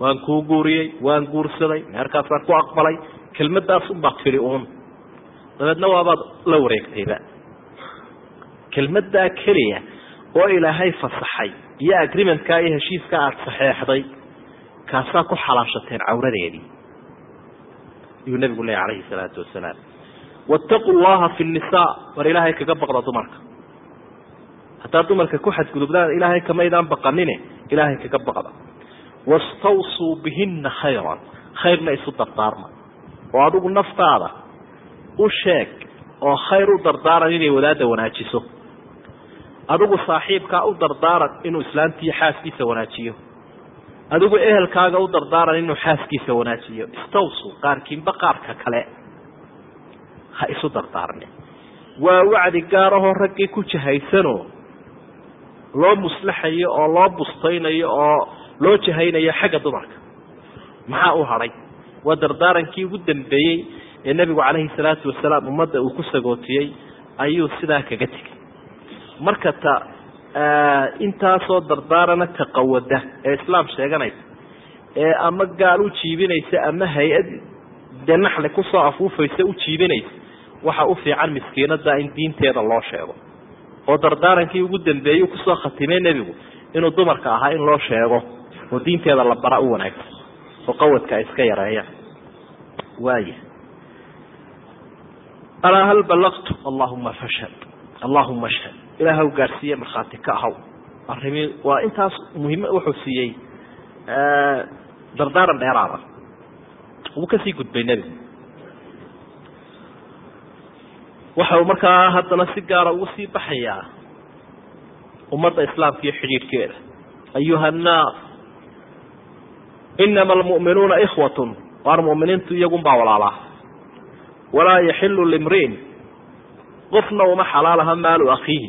Waan kuu guuriyey waan guursaday meerkaasaan ku aqbalay kelmadaas unbaad fili uun. Dabeedna waabaad la wareegtayba kelmaddaa keliya oo ilaahay fasaxay iyo agreementkaa iyo heshiiska aada saxeexday kaasaa ku xalaashateen cawradeedii. Ayuu nabigu leeya calayhi salaatu wasalaam. Wattaquu llaha fi nnisaa war ilaahay kaga baqda dumarka. Haddaad dumarka ku xadgudubdaan ilaahay kamaydaan baqanine ilaahay kaga baqda wastawsuu bihina khayran khayrna isu dardaarma. Oo adigu naftaada u sheeg oo khayr u dardaaran inay wadaada wanaajiso adigu saaxiibkaa u dardaaran inuu islaantiiyo xaaskiisa wanaajiyo. Adigu ehelkaaga u dardaaran inuu xaaskiisa wanaajiyo. Istawsu qaarkiinba qaarka kale. Ha isu dardaarne. Waa wacdi gaarahoo raggii ku jahaysanoo loo muslaxayo oo loo bustaynayo oo loo jahaynayo xagga dumarka. Maxaa u hadhay waa dardaarankii ugu dambeeyey ee nebigu calayhi salaatu wasalaam ummadda uu ku sagootiyey ayuu sidaa kaga tegay marka ta intaasoo dardaarana taqawada ee islaam sheeganaysa ee ama gaal u jiibinaysa ama hay'ad dee naxli ku soo afuufaysa u jiibinaysa waxa u fiican miskiinada in diinteeda loo sheego. Oo dardaarankii ugu dambeeyey ku soo khatimay nebigu inuu dumarka ahaa in loo sheego oo diinteeda la bara u wanaagsan oo qawadka ay iska yareeyaan waaya alaa hal ballaqtu? Allahuma fashhad. Allahuma ashhad ilaahw gaadhsiiye markhaati ka ahaw arimi waa intaas muhiim wuxuu siiyey dardaaran dheeraada. Wuu ka sii gudbay nebigu waxa uu markaa haddana si gaara ugu sii baxayaa ummadda islaamka iyo xidhiidhkeeda. Ayuha annaas inama almu'minuuna ikhwatun waar mu'miniintu iyagunbaa walaalaa walaa yaxilu limriin qofna uma xalaalaha maalu akhiihi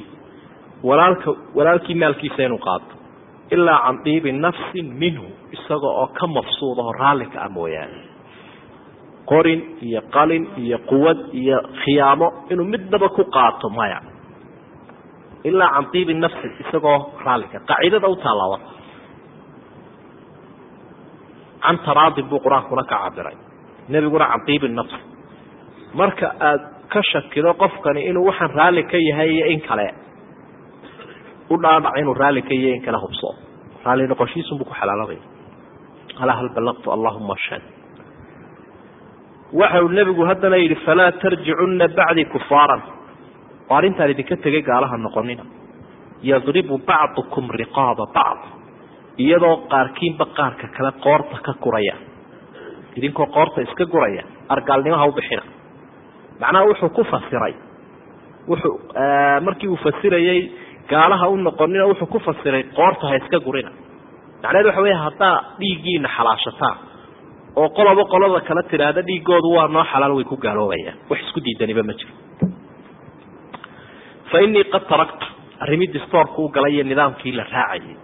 walaalka walaalkii maalkiisa inuu qaato. Ilaa can diibi nafsin minhu isaga oo ka mafsuudaho raallika ah mooyaane. Qorin iyo qalin iyo quwad iyo khiyaamo inuu midnaba ku qaato maya. Ilaa can diibi nafsin isagoo raallika qaacidada u taallaawa can taraadin buu qur'aankuna ka cabiray nebiguna can diibi nafsi. Marka aada ka shakido qofkani inuu waxaan raalli ka yahay iyo in kale u dhaadhac inuu raalli ka yahay in kale hubso. Raalli noqoshiisunbuu ku xalaalabaya alaa hal ballaqtu allahuma ashhad. Waxa uu nebigu haddana yidhi falaa tarjicunna bacdi kufaaran. Arrintaan idinka tegay gaalaha noqonina. Yadribu bacdukum riqaaba bacd. Iyadoo qaarkiinba qaarka kale qoorta ka guraya. Idinkoo qoorta iska guraya argaalnimaha u bixina. Macnaha wuxuu ku fasiray. Wuxuu markii uu fasirayey gaalaha u noqonina wuxuu ku fasiray qoorta ha iska gurina. Macnaheed waxa wey haddaa dhiiggiina xalaashataan oo qoloba qolada kala tidhaahda dhiigoodu waa noo xalaal way ku gaaloobayaan. Wax isku diidaniba ma jiro. Fa innii qad taraktu arrimii distoorku u galay iyo nidaamkii la raacayay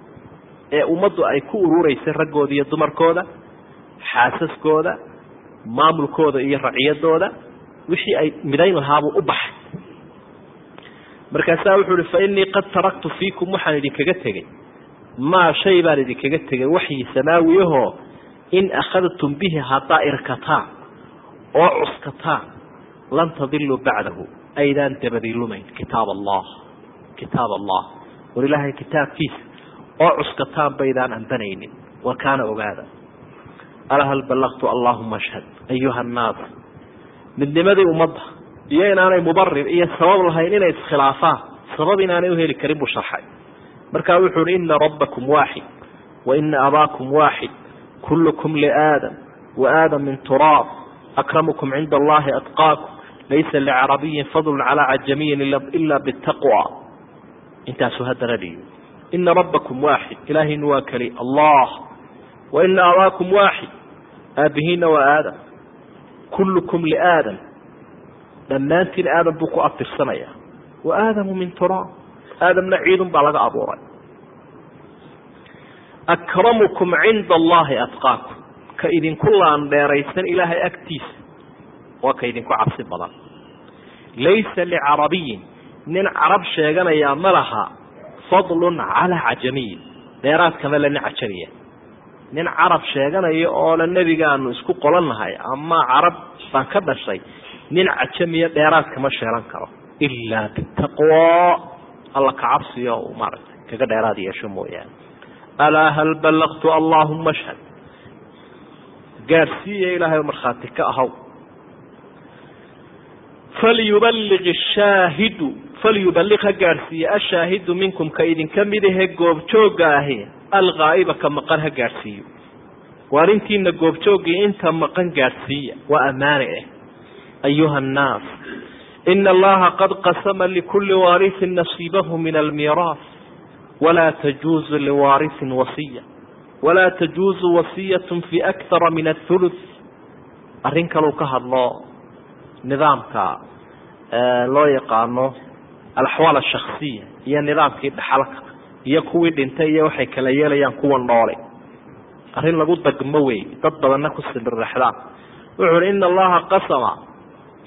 ee ummaddu ay ku urureysay raggooda iyo dumarkooda xaasaskooda maamulkooda iyo raciyadooda wixii ay midayn lahaabuu u baxay markaasaa wuxuu ihi fa innii qad taraktu fiikum waxaan idinkaga tegey. Maa shay baan idinkaga tegay waxyi samaawiyahoo in akhadtum bihi haddaa irkataan oo cuskataan lan tadiluu bacdahu. Aydaan dabadilumayn kitaab allah. Kitaab allah. War ilaahay kitaabkiisa oo cuskataan baydaan andanaynin. War kaana ogaada. Ala hal ballaqtu allahuma ashhad ayuha annaas midnimadii ummadda iyo inaanay mubarir iyo sabab lahayn inay iskhilaafaan. Sabab inaanay uheli karin buu sharxay. Markaa wuxuu uhi ina rabbakum waaxid wa ina abaakum waaxid kullukum liaadam wa aadam min turaab akramukum cinda allahi atqaakum laysa licarabiyin fadlun calaa cajamiyin ila bitaqwa intaasuu haddana dhiyo ina rabbakum waaxid ilaahayna waa keli allah. Wa ina abaakum waaxid aabihiina waa aadam. Kullukum liaadam dhammaantiin aadam buu ku abtirsanaya wa aadamu min turaab aadamna ciidun baa laga abuuray. Akramukum cinda allahi atqaakum. Ka idinku laandheeraysan ilaahay agtiisa. Waa ka idinku cabsi badan. Laysa licarabiyin. Nin carab sheeganayaa ma laha fadlun calaa cajamiyin. Dheeraadkama la nin cajamiya nin carab sheeganaya oo la nebigaanu isku qolannahay ama carab baan ka dhashay nin cajamiya dheeraad kama sheelan karo. Ilaa bitaqwa alla ka cabsiyo maaragtay kaga dheeraad yeesho mooyaane. Alaa hal ballaqtu allahuma ashhad. Gaadhsiiya ilaahay markhaati ka ahow. Falyuballig shaahidu falyuballig ha ashaahidu minkum ka idinka mid ahe goobjooga ahi alghaa'iba ka maqan ha gaadhsiiyo waar intiina goobjoogii inta maqan gaadhsiiya waa ammaane ah ayuha annaas ina allaha qad qasama likulli waarisin nasiibahu min almiiraas walaa tajuuzu liwaarisin wasiya walaa tajuuzu wasiyatun fi akthara min athuluth arrin kaluu ka hadlo nidaamka loo yaqaano alaxwaal ashaksiya iyo nidaamkii dhaxalka iyo kuwii dhintay iyo waxay kala yeelayaan kuwa noole arrin lagu dagmo wey dad badanna ku sibirraxdaan wuxuu uhi ina allaha qasama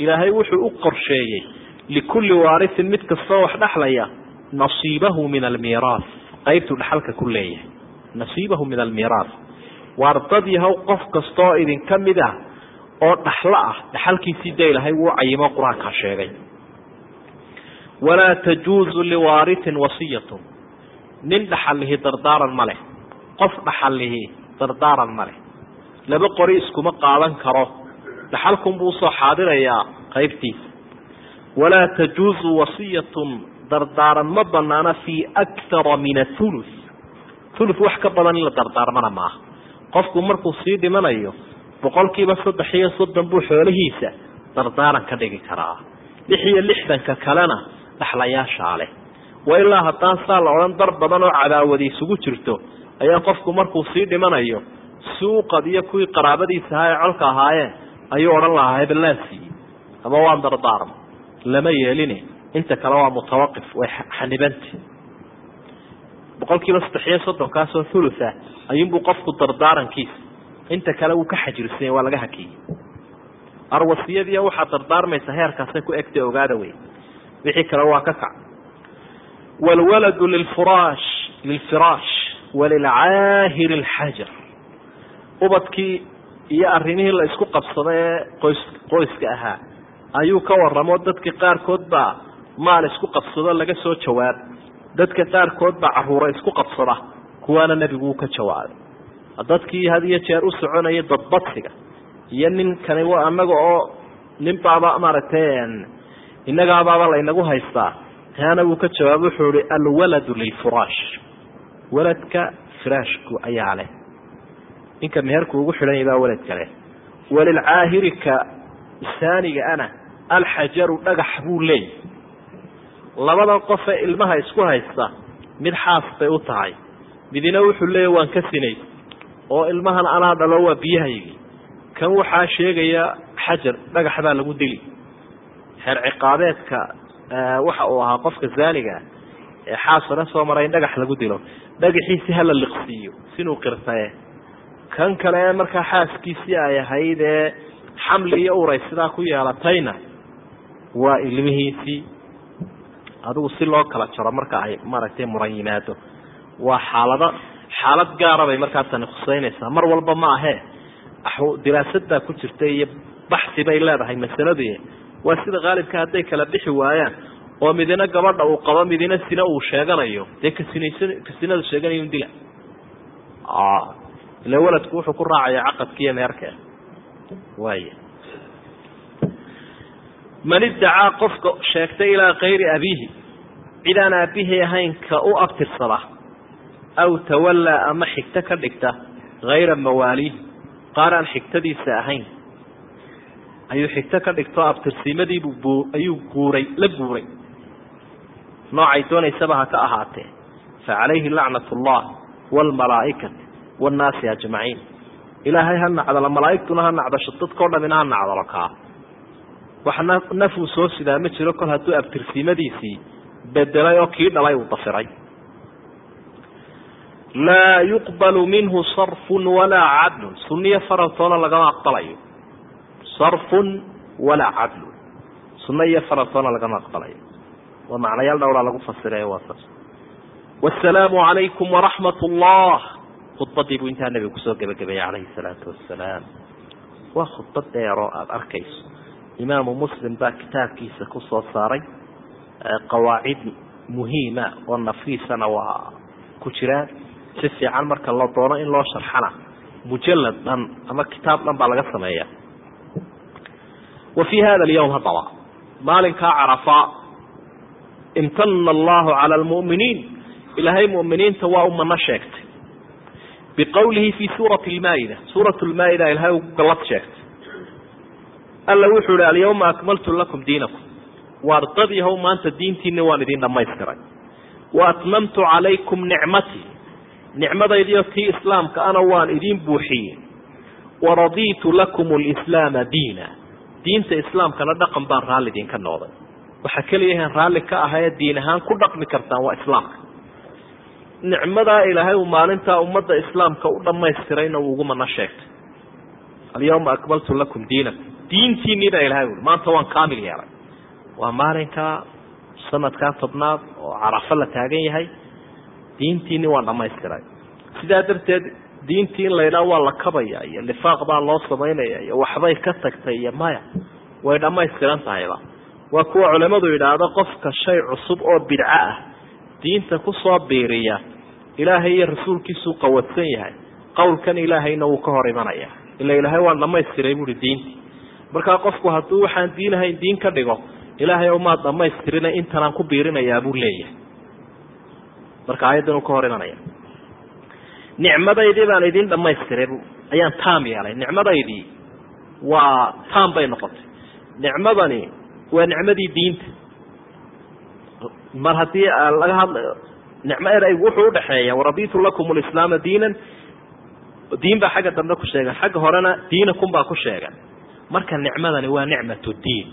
ilaahay wuxuu u qorsheeyey likulli waarisin mid kastoo wax dhexlaya nasiibahu min almiiraas qaybtuu dhaxalka ku leeyahay. Nasiibahu min almiiraas waar dad yahow qof kastaoo idinka mid ah oo dhaxlo ah dhaxalkiisii dee ilahay wuu cayimo qur'aankaa sheegay. Walaa tajuuzu liwaaritin wasiyatun nin dhaxallihi dardaaran ma leh. Qof dhaxallihi dardaaran ma leh. Laba qori iskuma qaadan karo dhaxalkunbuu u soo xaadirayaa qaybtiisa. Walaa tajuuzu wasiyatun dardaaran ma banaana fii akthara min athuluth thuluth wax ka badan in la dardaarmana maaha. Qofku markuu sii dhimanayo boqolkiiba saddex iyo soddon buu xoolihiisa dardaaran ka dhigi karaa. Lix iyo lixdanka kalena dhaxlayaashaa leh. Wa ilaa haddaan saa la odhan dar badan oo cadaawadi isugu jirto ayaa qofku markuu sii dhimanayo suuqad iyo kuwii qaraabadiisa ahaa ee colka ahaayeen ayuu odhan lahaa hebelaa siiyey ama waan dardaarma lama yeeline. Inta kale waa mutawaqif way xanibanti boqol kiiba saddex iyo soddonkaasoo thulutha ayuunbuu qofku dardaarankiisa inta kale wuu ka xajirsanya waa laga hakiyey. Arwasiyadiiya waxaad dardaarmaysa heerkaasay ku egtay ogaada wey wixii kale waa ka kac. Wlwaladu lilfiraash walilcaahiri alxajar ubadkii iyo arrimihii la isku qabsada ee qoys qoyska ahaa. Ayuu ka waramo dadka qaarkood baa maal isku qabsado laga soo jawaab. Dadka qaarkood baa caruura isku qabsada kuwaana nebigu uu ka jawaabay. Dadkii had iyo jeer u soconaya dadbadsiga iyo ninkani anaga oo nin baaba maaragtay innagaabaaba laynagu haystaa. Taana wuu ka jawaab wuxuu ihi alwaladu lilfuraash. Waladka firaashku ayaa leh ninka meherku ugu xidhan baa waladka leh walilcaahirika saaniga ana alxajaru dhagax buu leeyay labadan qofe ilmaha isku haysta mid xaas bay u tahay. Midina wuxuu leeya waan ka sinay. Oo ilmahan anaa dhalo waa biyahaygii kan waxaa sheegaya xajar dhagax baa lagu dili. Xeer ciqaabeedka waxa uu ahaa qofka zaaniga ee xaasana soo maray in dhagax lagu dilo. Dhagaxiisi hala liqsiiyo sinuu qirtaye kan kale markaa xaaskiisii ay ahayd ee xamli iyo uray sidaa ku yeelatayna waa ilmihiisii adigu si loo kala jaro marka ay maaragtay muran yimaado. Waa xaalado xaalad gaara bay markaasani khuseynaysaa mar walba ma ahee diraasad baa ku jirta iyo baxsi bay leedahay masaladu waa sida qaalibka hadday kala bixi waayaan oo midina gabadha uu qabo midina sina uu sheeganayo. Dee kasinada sheeganayo dila ila waladku wuxuu ku raacaya caqadkiiyo meerka waaya man iddacaa qofka sheegtay ilaa kayri abiihi cid aan aabihii ahayn ka u abtirsada aw tawallaa ama xigto ka dhigta hayra mawaaliihi qaar aan xigtadiisa ahayn. Ayuu xigto ka dhigto abtirsimadiibu ayuu guuray la guuray. Noocay doonaysaba ha ka ahaatee. Fa calayhi lacnat allah waalmalaa'ikati waannaasi ajmaciin ilaahay ha nacdalo malaa'igtuna ha nacdasho dadkao dhamina ha nacdalo kaa wax nafuu soo sidaa ma jiro kol hadduu abtirsimadiisii bedelay oo kii dhalay uu dafiray laa yuqbalu minhu sarfun walaa cadlun sunniyo faraltoona lagama aqbalayo sarfun walaa cadlun sunno iyo faraltoona lagama aqbalayo waa macnayaal dhowraa lagu fasirayo waa saas wasalaamu calaykum waraxmat ullah khudbadii buu intaa nebiga ku soo gebagabeeyey calayhi salaatu wasalaam waa khudbad dheeroo aada arkayso. Imaamu muslim baa kitaabkiisa ku soo saaray qawaacid muhiima oo nafiisana waa ku jiraan. Si fiican marka la doono in loo sharxana mujalad dhan ama kitaab dhan baa laga sameeya wa fii hada alyawm haddaba maalinkaa carafa imtana allahu cala almu'miniin. Ilaahay mu'miniinta waa u mano sheegtay biqowlihi fi suurati lmaa'ida suurat lmaa'ida ilahay ugu gallad sheegtay alla wuxuu ihi alyawma akmaltu lakum diinakum waar dad yahow maanta diintiini waan idin dhamaystiray wa atmamtu calaykum nicmatii nicmadaydiyo tii islaamka ana waan idin buuxiyey waraditu lakum lislaama diina diinta islaamkana dhaqan baan raalli idinka noqday waxaa keliyahan raalli ka ahayee diin ahaan ku dhaqmi kartaan waa islaamka nicmadaa ilaahay uu maalintaa ummadda islaamka u dhammaystirayna uu ugu mana sheegtay. Alyawma akmaltu lakum diinakum diintiinina ilahay ui maanta waan kaamil yeelay. Waa maalinka sanadkaa tobnaad oo carafo la taagan yahay. Diintiini waan dhamaystiray sidaa darteed diintii in laydhaha waa la kabaya iyo lifaaq baa loo samaynaya iyo waxbay ka tagtay iyo maya way dhammaystiran tahayba waa kuwa culimadu yidhaahdo qofka shay cusub oo bidco ah diinta ku soo biiriya ilaahay iyo rasuulkiisuu qawadsan yahay. Qowlkan ilaahayna wuu ka hor imanaya. Ila ilaahay waan dhamaystiray buui diintii markaa qofku hadduu waxaan diinahayn diin ka dhigo ilaahay o maad dhamaystirina intanaan ku biirinayaa buu leeyahay. Marka aayaddan uu ka hor imanaya. Nicmadaydii baan idin dhamaystiray ayaan taam yeelay. Nicmadaydii waa taam bay noqotay. Nicmadani waa nicmadii diinta mar haddii laga hadlayo nicmo eraygu wuxuu udhaxeeya waraditu lakum lislaama diinan. Diin baa xagga dambe ku sheegan xagga horena diinakum baa ku sheegan. Marka nicmadani waa nicmat diin.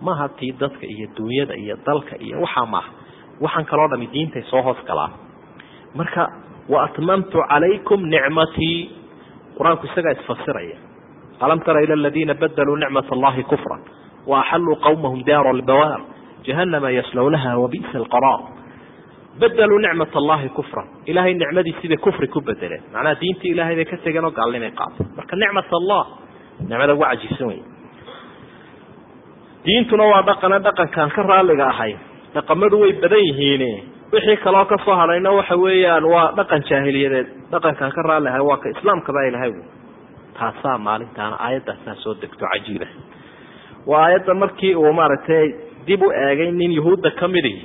Maha tii dadka iyo dunyada iyo dalka iyo waxaa maaha waxaan kaloo dhami diintay soo hoos galaan marka waatmamtu calaykum nicmatii qur'aanku isagaa isfasiraya alam tara ila aladiina badaluu nicmat allahi kufra waaxaluu qawmahum daara lbawaar jahanama yaslownaha wabi'sa alqaraar badaluu nicmat allahi kufran. Ilahay nicmadiisibay kufri ku bedeleen macnaha diintii ilahay bay ka tegeen oo gaalnimay qaatay marka nicmat allah nicmada ugu cajiibsan wey diintuna waa dhaqana dhaqankaan ka raalliga ahay dhaqamadu way badan yihiin wixii kaloo ka soo hadhayna waxa weeyaan waa dhaqan jaahiliyadeed. Dhaqankaan ka raalli ahay waa ka islaamkabaa ilahay taasaa maalintaana aayaddaasaa soo degto cajiiba. Waa aayadda markii uu maaragtay dib u eegay nin yuhuudda ka midihi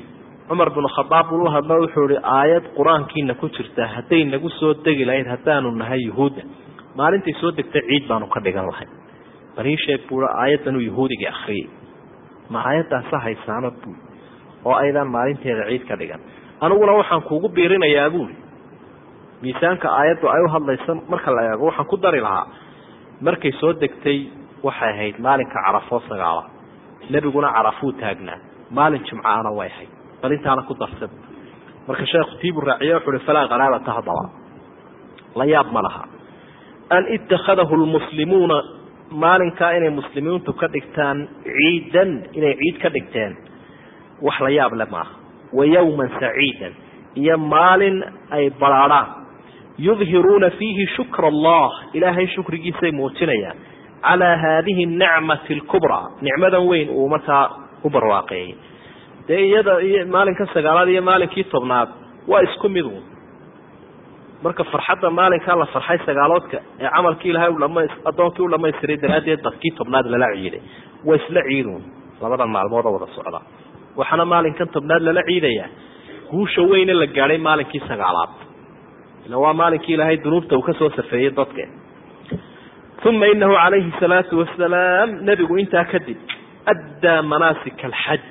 cumar binu khadaab uu la hadlo wuxuu ihi aayad qur'aankiina ku jirtaa hadday nagu soo degi lahayd haddaanu nahay yuhuudda. Maalintay soo degtay ciid baanu ka dhigan lahay. Bal ii sheeg buui aayaddanuu yuhuudigii akriyey ma aayaddaasa haysaano buui oo aydaan maalinteeda ciid ka dhigan. Aniguna waxaan kuugu biirinayaa buui miisaanka aayaddu ay u hadlaysa marka la eego waxaan ku dari lahaa. Markay soo degtay waxay ahayd maalinka carafoo sagaala nebiguna carafuu taagnaa maalin jimcaana way ahayd. Bal intaana ku darsad marka sheekhu tiibu raaciye wuxu uhi falaa qaraabata haddaba la yaab ma laha. An ittakhadahu lmuslimuuna maalinkaa inay muslimiintu ka dhigtaan ciidan inay ciid ka dhigteen wax la yaab le maaha. Wa yowman saciidan iyo maalin ay baraadhaan yudhiruuna fiihi shukra allah. Ilaahay shukrigiisay muujinayaan calaa haadihi nicmati alkubraa nicmadan weyn uu markaa u barwaaqeeyey dee iyada iyo maalinka sagaalaad iyo maalinkii tobnaad waa isku mid uun marka farxadda maalinkaa la farxay sagaaloodka ee camalkii ilahay udhama addoonkii u dhamaystiray daraaddeed dadkii tobnaad lala ciiday waa isla ciiduun labadan maalmood oo wada socda waxaana maalinkan tobnaad lala ciidayaa guusha weyne la gaadhay maalinkii sagaalaad ila waa maalinkii ilaahay dunuubta uu ka soo safeeyey dadke uma inahu calayhi salaatu wasalaam nebigu intaa kadib addaa manaasika alxaj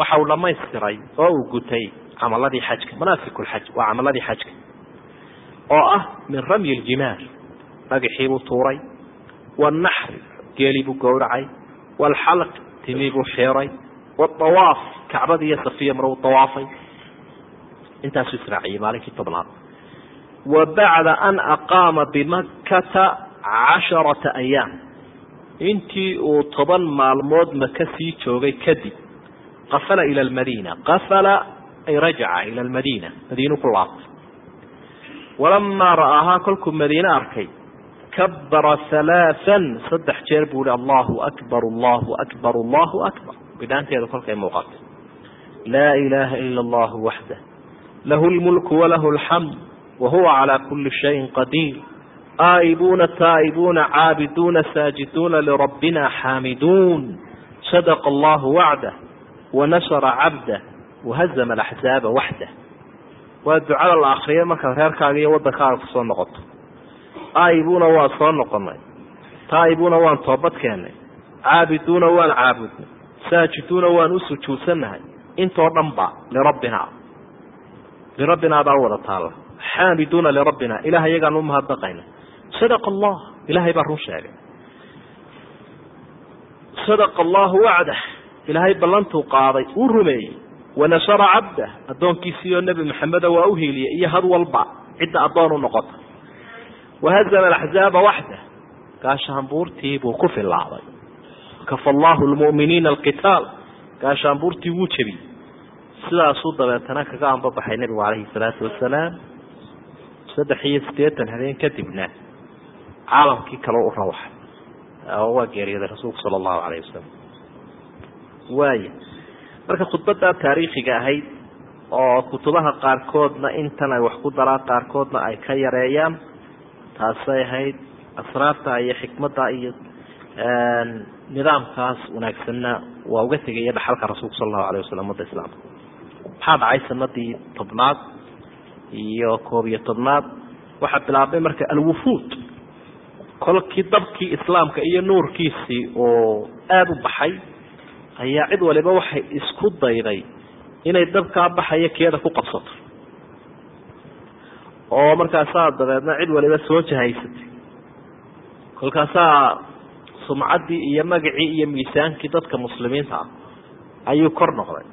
waxa uu dhamaystiray oo uu gutay camaladii xajka manaasik lxaj waa camaladii xajka oo ah min ramyi ljimaar dhagaxiibuu tuuray wanaxri geelibuu gowracay waalxalq timiibuu xiiray wadawaaf kacbadii iyo safiya mar uu dawaafay intaasuu israaciyey maalinkii tobnaad wa bacda an aqaama bimakkata casharata ayaam. Intii uu toban maalmood maka sii joogay kadib qafala ila almadiina qafala ay rajaca ila almadiina madiinu ku laabtay. Walamaa ra'aahaa kolkuu madiine arkay kabara halaaan saddex jeer buu ihi allahu akbar allahu akbar allahu akbar. Bidhaanteedu kolkay muuqatay. Laa ilaaha ila allahu waxdah lahu lmulku walahu alxamd wahuwa calaa kuli shayin qadiir aa'ibuuna taa'ibuuna caabiduuna saajiduuna lirabbina xaamiduun sadaqa allahu wacdah wanasara cabdah wahazama alaxzaaba waxdah waa ducada la akriyo markaad reerkaaga iyo waddankaaga ku soo noqoto aa'ibuuna waan soo noqonay taa'ibuuna waan toobad keennay caabiduuna waan caabudnay saajiduuna waan u sujuudsannahay intoo dhan ba lirabbina lirabbinaa baa u wada taalla xaamiduuna lirabbina ilaah iyagaan u mahadnaqayna sadaqa allah ilaahay baa run sheegay sadaqa allahu wacdah ilaahay ballantuu qaaday uu rumeeyey wanasara cabdah addoonkiisiioo nebi maxameda waa u hiiliyey iyo had walba cidda addoon u noqota wahazama alaxzaaba waxdah gaashaanbuurtii buu ku filaabay kafa allahu lmu'miniina alqitaal gaashaanbuurtii wuu jebiyey sidaasuu dabeetana kaga ambabaxay nebigu calayhi salaatu wasalaam saddex iyo siddeetan habeen kadibna caalamkii kale u rawaxay. Waa geeriyooday rasuulku sala allahu calayh wasalam waaya marka khudbaddaa taariikhiga ahayd oo kutubaha qaarkoodna intan ay wax ku daraan qaarkoodna ay ka yareeyaan taasay ahayd asraarta iyo xikmadda iyo nidaamkaas wanaagsanna waa uga tegaya dhaxalka rasuulku sala allahu alayh wasalam ummadda islaamka. Maxaa dhacay sanadii tobnaad iyo koob iyo tobnaad waxaa bilaabmay marka alwufuud. Kolkii dabkii islaamka iyo nuurkiisii oo aada u baxay ayaa cid waliba waxay isku dayday inay dabkaa baxaya keeda ku qabsato. Oo markaasaa dabeedna cid waliba soo jahaysatay. Kolkaasaa sumcaddii iyo magacii iyo miisaankii dadka muslimiinta ah ayuu kor noqday.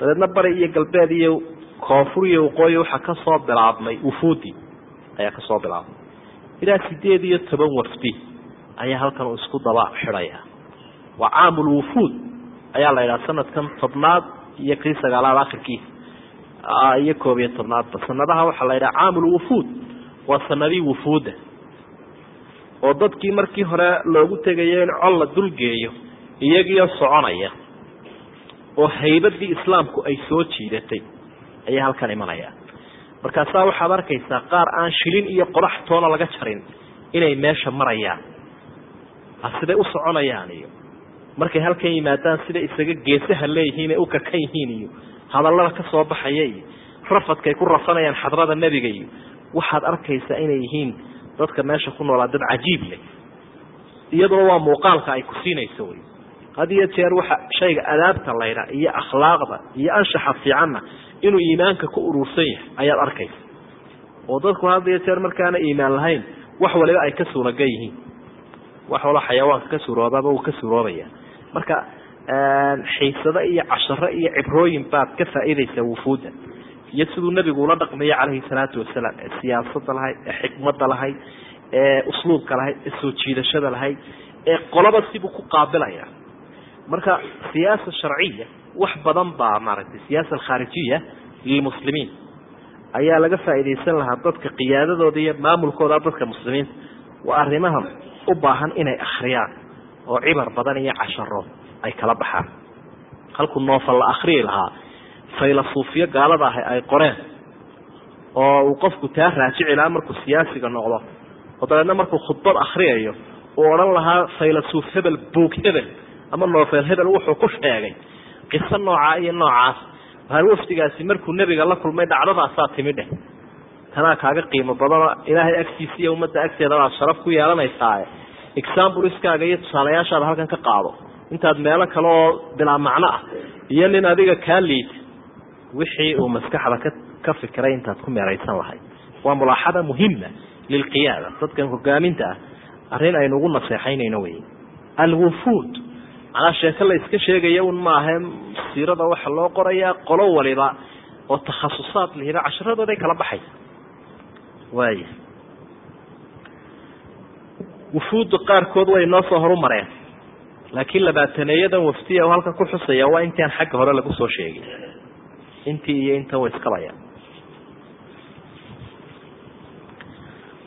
Dabeedna bari iyo galbeed iyo koonfur iyo waqooyi waxaa ka soo bilaabmay wufuudi ayaa ka soo bilaabmay. Ilaa sideed iyo toban wafdi ayaa halkan uu isku daba xidhaya. Waa caamulwufuud ayaa la yidhaha sanadkan tobnaad iyo kii sagaalaad akhirkiisa iyo koob iyo tobnaadba. Sanadaha waxaa la yidhaha caamulwufuud waa sanadii wufuudda oo dadkii markii hore loogu tegayo in col la dulgeeyo iyagiio soconaya oo haybadii islaamku ay soo jiidatay ayay halkan imanayaan markaasaa waxaad arkaysaa qaar aan shilin iyo qorax toona laga jarin inay meesha marayaan. Siday u soconayaan iyo markay halkan yimaadaan siday isaga geesaha leeyihiin ee u kakan yihiin iyo hadallada ka soo baxaya iyo rafadkay ku rafanayaan xadrada nebiga iyo waxaad arkaysaa inay yihiin dadka meesha ku noolaa dad cajiib leh. Iyaduna waa muuqaalka ay ku siinayso wey had iyo jeer waxa shayga adaabta laydha iyo akhlaaqda iyo anshaxa fiicanna inuu iimaanka ku urursan yahay ayaad arkaysa. Oo dadku had iyo jeer markaana iimaan lahayn wax waliba ay ka suuraga yihiin. Wax walo xayawaanka ka suuroobaaba uu ka suuroobaya marka xiisado iyo casharo iyo cibrooyin baad ka faa'iidaysaa wufuudda. Iyo siduu nebigu ula dhaqmayo calayhi salaatu wasalaam ee siyaasada lahayd ee xikmadda lahayd ee usluubka lahayd ee soo jiidashada lahayd ee qolaba sibuu ku qaabilaya marka siyaasa sharciya wax badan baa maaragtay siyaasa alkhaarijiya lilmuslimiin. Ayaa laga faa'iidaysan lahaa dadka qiyaadadooda iyo maamulkooda dadka muslimiinta waa arrimaha u baahan inay akhriyaan oo cibar badan iyo casharo ay kala baxaan. Halkuu noofal la akriyi lahaa faylasuufiyo gaalada ahi ay qoreen oo uu qofku taa raajici lahaa markuu siyaasiga noqdo. Oo dabeedna markuu khudbad akriyayo uu odhan lahaa faylasuuf hebel buug hebel ama noofel hebel wuxuu ku sheegay qiso noocaa iyo noocaas. Hal wafdigaasi markuu nebiga la kulmay dhacdadaasaa timi dheh tanaa kaaga qiimo badanoo ilaahay agtiisa iyo ummadda agteeda baad sharaf ku yeelanaysaa exambuliskaaga iyo tusaalayaashaada halkan ka qaado. Intaad meelo kale oo bilaa macno ah iyo nin adiga kaa liita wixii uu maskaxda ka ka fikiray intaad ku meeraysan lahayd. Waa mulaaxada muhima lilqiyaada dadkan hogaaminta ah arrin aynu ugu naseexaynayno wey alwufuud macnaa sheeko la iska sheegaya un maaha siirada waxa loo qorayaa qolo waliba oo takhasusaad lihiba casharadooday kala baxay. Waaya wufuudda qaarkood way noo soo horumareen laakiin labaataneeyadan waftiya oo halkan ku xusaya waa intaan xagga hore lagu soo sheegay. Intii iyo intan way iskabayaan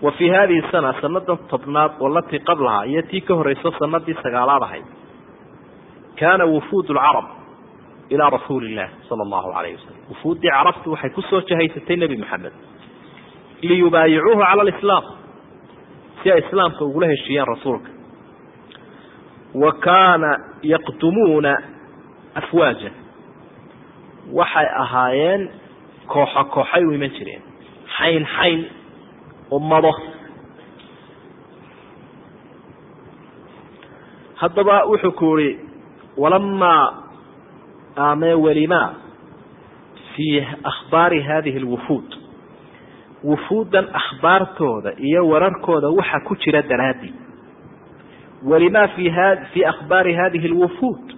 wa fii hadihi sana sanadan tobnaad walatii qablaha iyo tii ka horeyso sanadii sagaalaad ahayd kaana wufuud lcarab ilaa rasuuli illah sala allahu alayh wasalam wufuuddii carabti waxay ku soo jahaysatay nebi maxamed liyubaayicuuhu cala alislaam si ay islaamka ugula heshiiyaan rasuulka wa kaana yaqdumuuna afwaaja waxay ahaayeen kooxo kooxay u iman jireen xayn xayn ummado haddaba wuxuu ku yihi walamaa ame welimaa fii akhbaari hadihi lwufuud wufuudan akhbaartooda iyo wararkooda waxa ku jira daraadii welimaa fii akhbaari hadihi lwufuud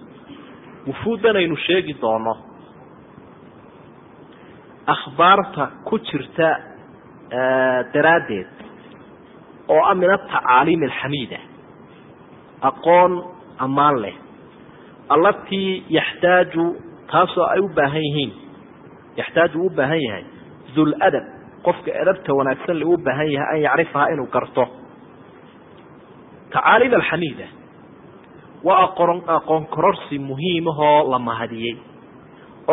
wufuudan aynu sheegi doono akhbaarta ku jirta daraaddeed oo ah min atacaaliim alxamiida aqoon ammaan leh allatii yaxtaaju taasoo ay u baahan yihiin yaxtaaju u baahan yahay duladab qofka edabta wanaagsan le u baahan yahay an yacrifaha inuu garto tacaaliim alxamiida waa aqoon aqoon kororsi muhiimahoo la mahadiyey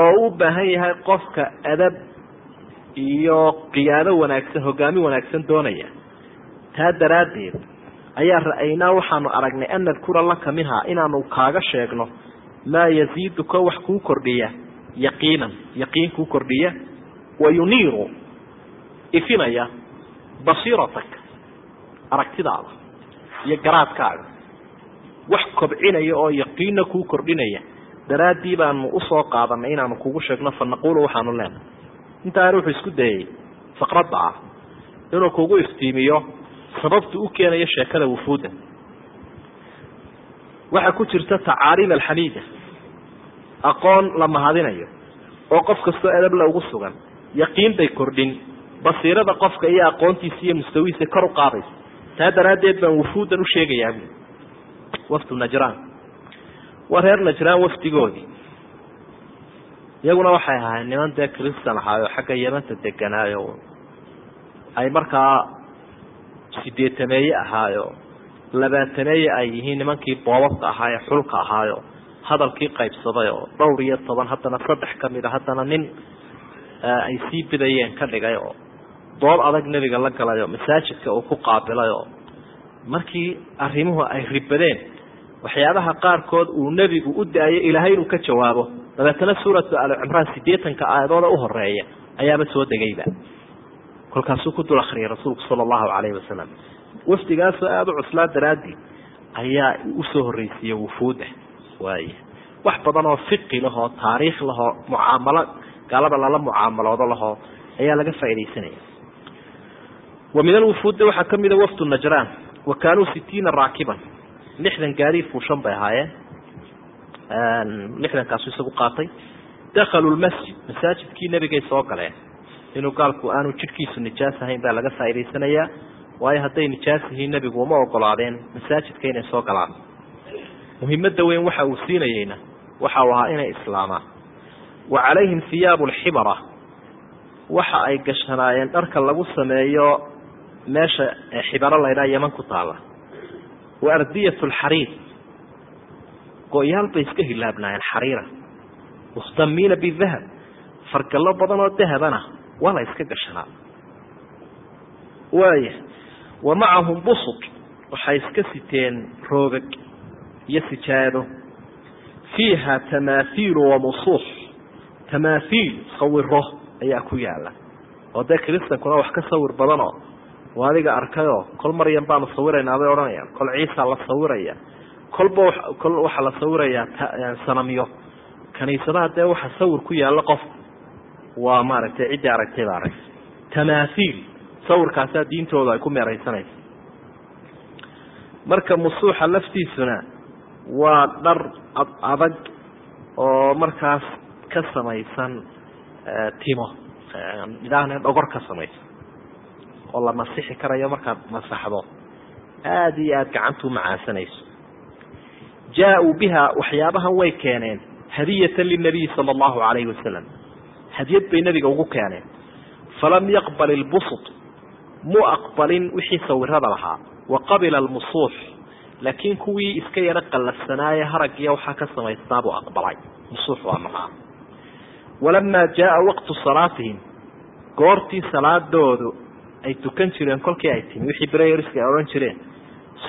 oo u baahan yahay qofka adab iyo qiyaado wanaagsan hogaami wanaagsan doonaya taa daraaddeed ayaa ra'aynaa waxaanu aragnay an nadkura laka minhaa inaanu kaaga sheegno maa yaziiduka wax kuu kordhiya yaqiinan yaqiin kuu kordhiya wa yuniiru ifinaya basiirataka aragtidaada iyo garaadkaaga. Wax kobcinaya oo yaqiinna kuu kordhinaya. Daraaddii baanu u soo qaadanay inaanu kugu sheegno fa naquulu waxaanu leenahay. Intaana wuxuu isku dayey faqradda ah inuu kugu iftiimiyo sababtu u keenayo sheekada wufuudda waxaa ku jirta tacaaliim alxamiida aqoon la mahadinayo oo qof kastoo edabla ugu sugan yaqiin bay kordhin basiirada qofka iyo aqoontiisa iyo mustawihiisa kor u qaadaysa taa daraaddeed baan wufuuddan u sheegayaa buui wafdu najraan waa reer najraan wafdigoodii iyaguna waxay ahaayeen niman dee kristan ahaayo xagga yamanta deganaayo ay markaa sideetameeye ahaayo labaatameeye ay yihiin nimankii boobabka ahaa ee xulka ahaayo hadalkii qaybsaday oo dhowr iyo toban haddana saddex ka mid a haddana nin ay sii bidayeen ka dhigay oo dood adag nebiga la galay oo masaajidka uu ku qaabilay oo markii arrimuhu ay ribadeen waxyaabaha qaarkood uu nebigu u da'ayo ilaahay inuu ka jawaabo. Dabeetana suuratu alcimraan sideetanka aayadooda u horreeya ayaaba soo degayba. Kolkaasuu ku dul akriyay rasuulku sala allahu calayhi wasalam wafdigaasoo aada u cuslaa daraadii ayaa u soo horreysiiyey wufuuda waaya wax badan oo fiqi lahoo taariikh lahoo mucaamalo gaalada lala mucaamaloodo lahoo ayaa laga faaidaysanaya wa min alwufuudi waxaa kamida wafdu najraan wa kaanuu sitiina raakiban. Lixdan gaadiid fuushan bay ahaayeen. Lixdankaasu isagu qaatay. Dakaluu lmasjid masaajidkii nebigay soo galeen. Inuu gaalku aanu jidhkiisu nijaas ahayn baa laga faa'idaysanayaa waayo hadday nijaas yihiin nebigu uma ogolaadeen? Masaajidka inay soo galaan. Muhimadda weyn waxa uu siinayeyna waxa uu ahaa inay islaamaan wa calayhim hiyaabu alxibara waxa ay gashanaayeen dharka lagu sameeyo meesha xibaro laydhaa yeman ku taala wa ardiyat lxariir go-yaal bay iska hilaabnaayeen xariira. Mukhtamiina bidahab fargallo badan oo dahabana waa la iska gashanaa. Waaya wa macahum busud waxay iska siteen roogag iyo sijaado. Fiiha tamaahiilu wamusuux tamaahiil sawiro ayaa ku yaalla oo dee kristankuna wax ka sawir badanoo waa adiga arkayoo kol maryam baanu sawiraynaa bay odhanayaan. Kol ciisa la sawiraya. Kolba kol waxaa la sawirayaa sanamyo. Kaniisadaha dee waxa sawir ku yaalla qof waa maaragtay ciddii aragtay baa arag tamaahiil sawirkaasaa diintooda ay ku meeraysanaysa marka musuuxa laftiisuna waa dhar adag oo markaas ka samaysan timo idhaahna dhogor ka samaysan oo la masixi karayo markaad masaxdo. Aada iyo aada gacantu macaasanayso jaa-uu biha waxyaabahan way keeneen. Hadiyatan linabiyi sala allahu calayhi wasalam hadiyad bay nebiga ugu keeneen. Falam yaqbal ilbusut muu aqbalin wixii sawirada lahaa. Wa qabila almusuux. Laakiin kuwii iska yaro qallafsanaaye haraggiya waxaa ka samaysnaabuu aqbalay. Musuux waa maxaa? Walamaa jaaa waqtu salaatihim. Goortii salaadoodu ay tukan jireen kolkii ay timi wixii brayerska ay odhan jireen.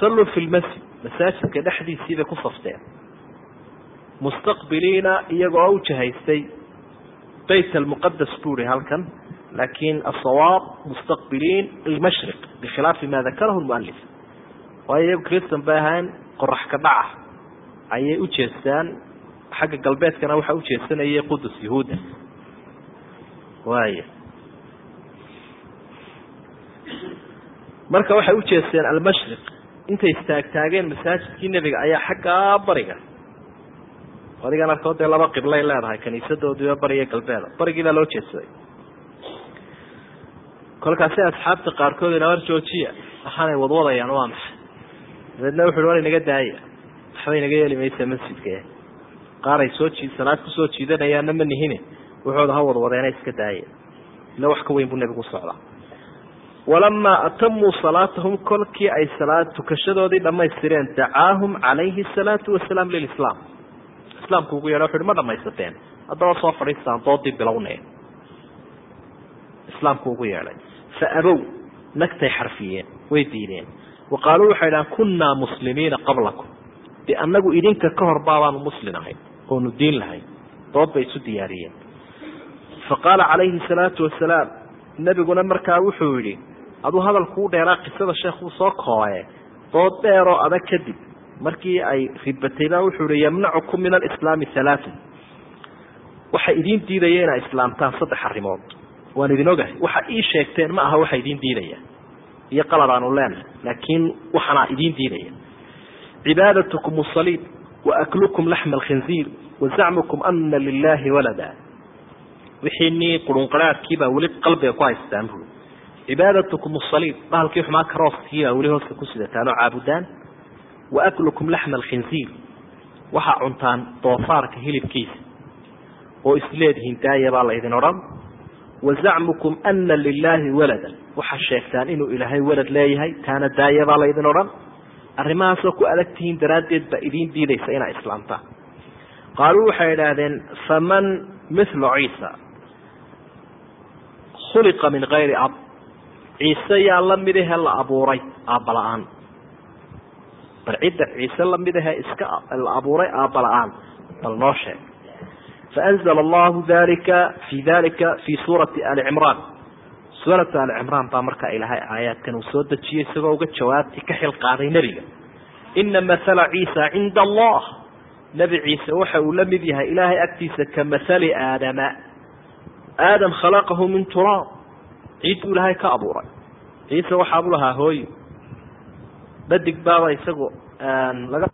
Salluu fi lmasjid masaajidka dhexdiisii bay ku safteen. Mustaqbiliina iyagoo u jahaystay bayt almuqadas buuri halkan laakin asawaab mustaqbiliin almashriq bikhilaafi ma dakarahu lmualif waayo iyagu christan bay ahaan qorax ka dhaca ayay u jeestaan xagga galbeedkana waxaa ujeesanayay qudus yahuudda waaya marka waxay ujeesteen almashriq intay istaagtaageen masaajidkii nebiga ayaa xaggaa bariga adigan arkoo dee laba qiblay leedahay kaniisadoodiiba bariyo galbeeda barigii baa loo jeedsaday kolkaasi asxaabta qaarkood inawar joojiya waxaanay wadwadayaan waa maxay? Dabeedna wuxu war inaga daaya. Waxba inaga yeeli maysa masjidka qaaray soo jii salaad ku soo jiidanayaana ma nihine. Wuxooda ha wadwadeena iska daaya ila wax ka weyn buu nebigu socdaa. Walamaa atamuu salaatahum kolkii ay salaad tukashadoodii dhammaystireen dacaahum calayhi asalaatu wasalaam lilislaam. Islaamku ugu yeedha wuxu uhi ma dhamaysateen haddaba soo fadhiistaan doodii bilownee islaamku ugu yeedhay fa abow nagtay xarfiyeen way diideen wa qaaluu waxay dhahan kunnaa muslimiina qablakum de annagu idinka ka hor baabaanu muslim ahayn oonu diin lahayn dood bay isu diyaariyeen fa qaala calayhi salaatu wasalaam nebiguna markaa wuxuu yidhi aduu hadalkuu dheeraa qisada sheekuu soo koobaye dood dheeroo adag kadib markii ay ribatay baa wuxuu yihi yamnacukum min alislaami halaatun waxay idiin diidaya inaa islaamtaan saddex arrimood waan idin ogahay. Waxa ii sheegteen ma aha waxa idiin diidaya iyo qalad aanu leenahay laakiin waxaanaa idiin diidaya cibaadatukum asaliib wa aklukum laxma alkhinziir wa zacmukum ana lilahi walada. Wixii nii qurunqaraadkiibaa weli qalbiga ku haystaan bui cibaadatukum asaliib bahalkii xumaa karooskiibaa weli hooska ku sidataan oo caabudaan? Wa aklukum laxma alkhinziir waxaa cuntaan doofaarka hilibkiisa oo isleedihiin daaya baa laydin odhan wa zacmukum ana lilaahi walada waxaa sheegtaan inuu ilaahay walad leeyahay taana daaya baa laydin odhan. Arrimahaasoo ku adag tihiin daraaddeed baa idiin diidaysa inaa islaamtaan qaaluu waxay idhaahdeen faman mithlu ciisa. Khuliqa min kayri ab. Ciise yaa la mid ahe la abuuray aabbala-aan bal cidda ciise la mid ahe iska la abuuray aabbala-aan bal noo sheeg dalika fi dalika fi suurati ali cimraan suuratu ali cimraan baa markaa ilaahay aayaadkan uu soo dejiyey isagoo uga jawaabti ka xil qaaday nebiga ina mathala ciisa cinda allah nebi ciise waxa uu la mid yahay ilaahay agtiisa ka mathali aadama aadam khalaqahu min turaab ciid buu ilaahay ka abuuray ciise waxaabu lahaa hooyo dhadig baaba isagu laga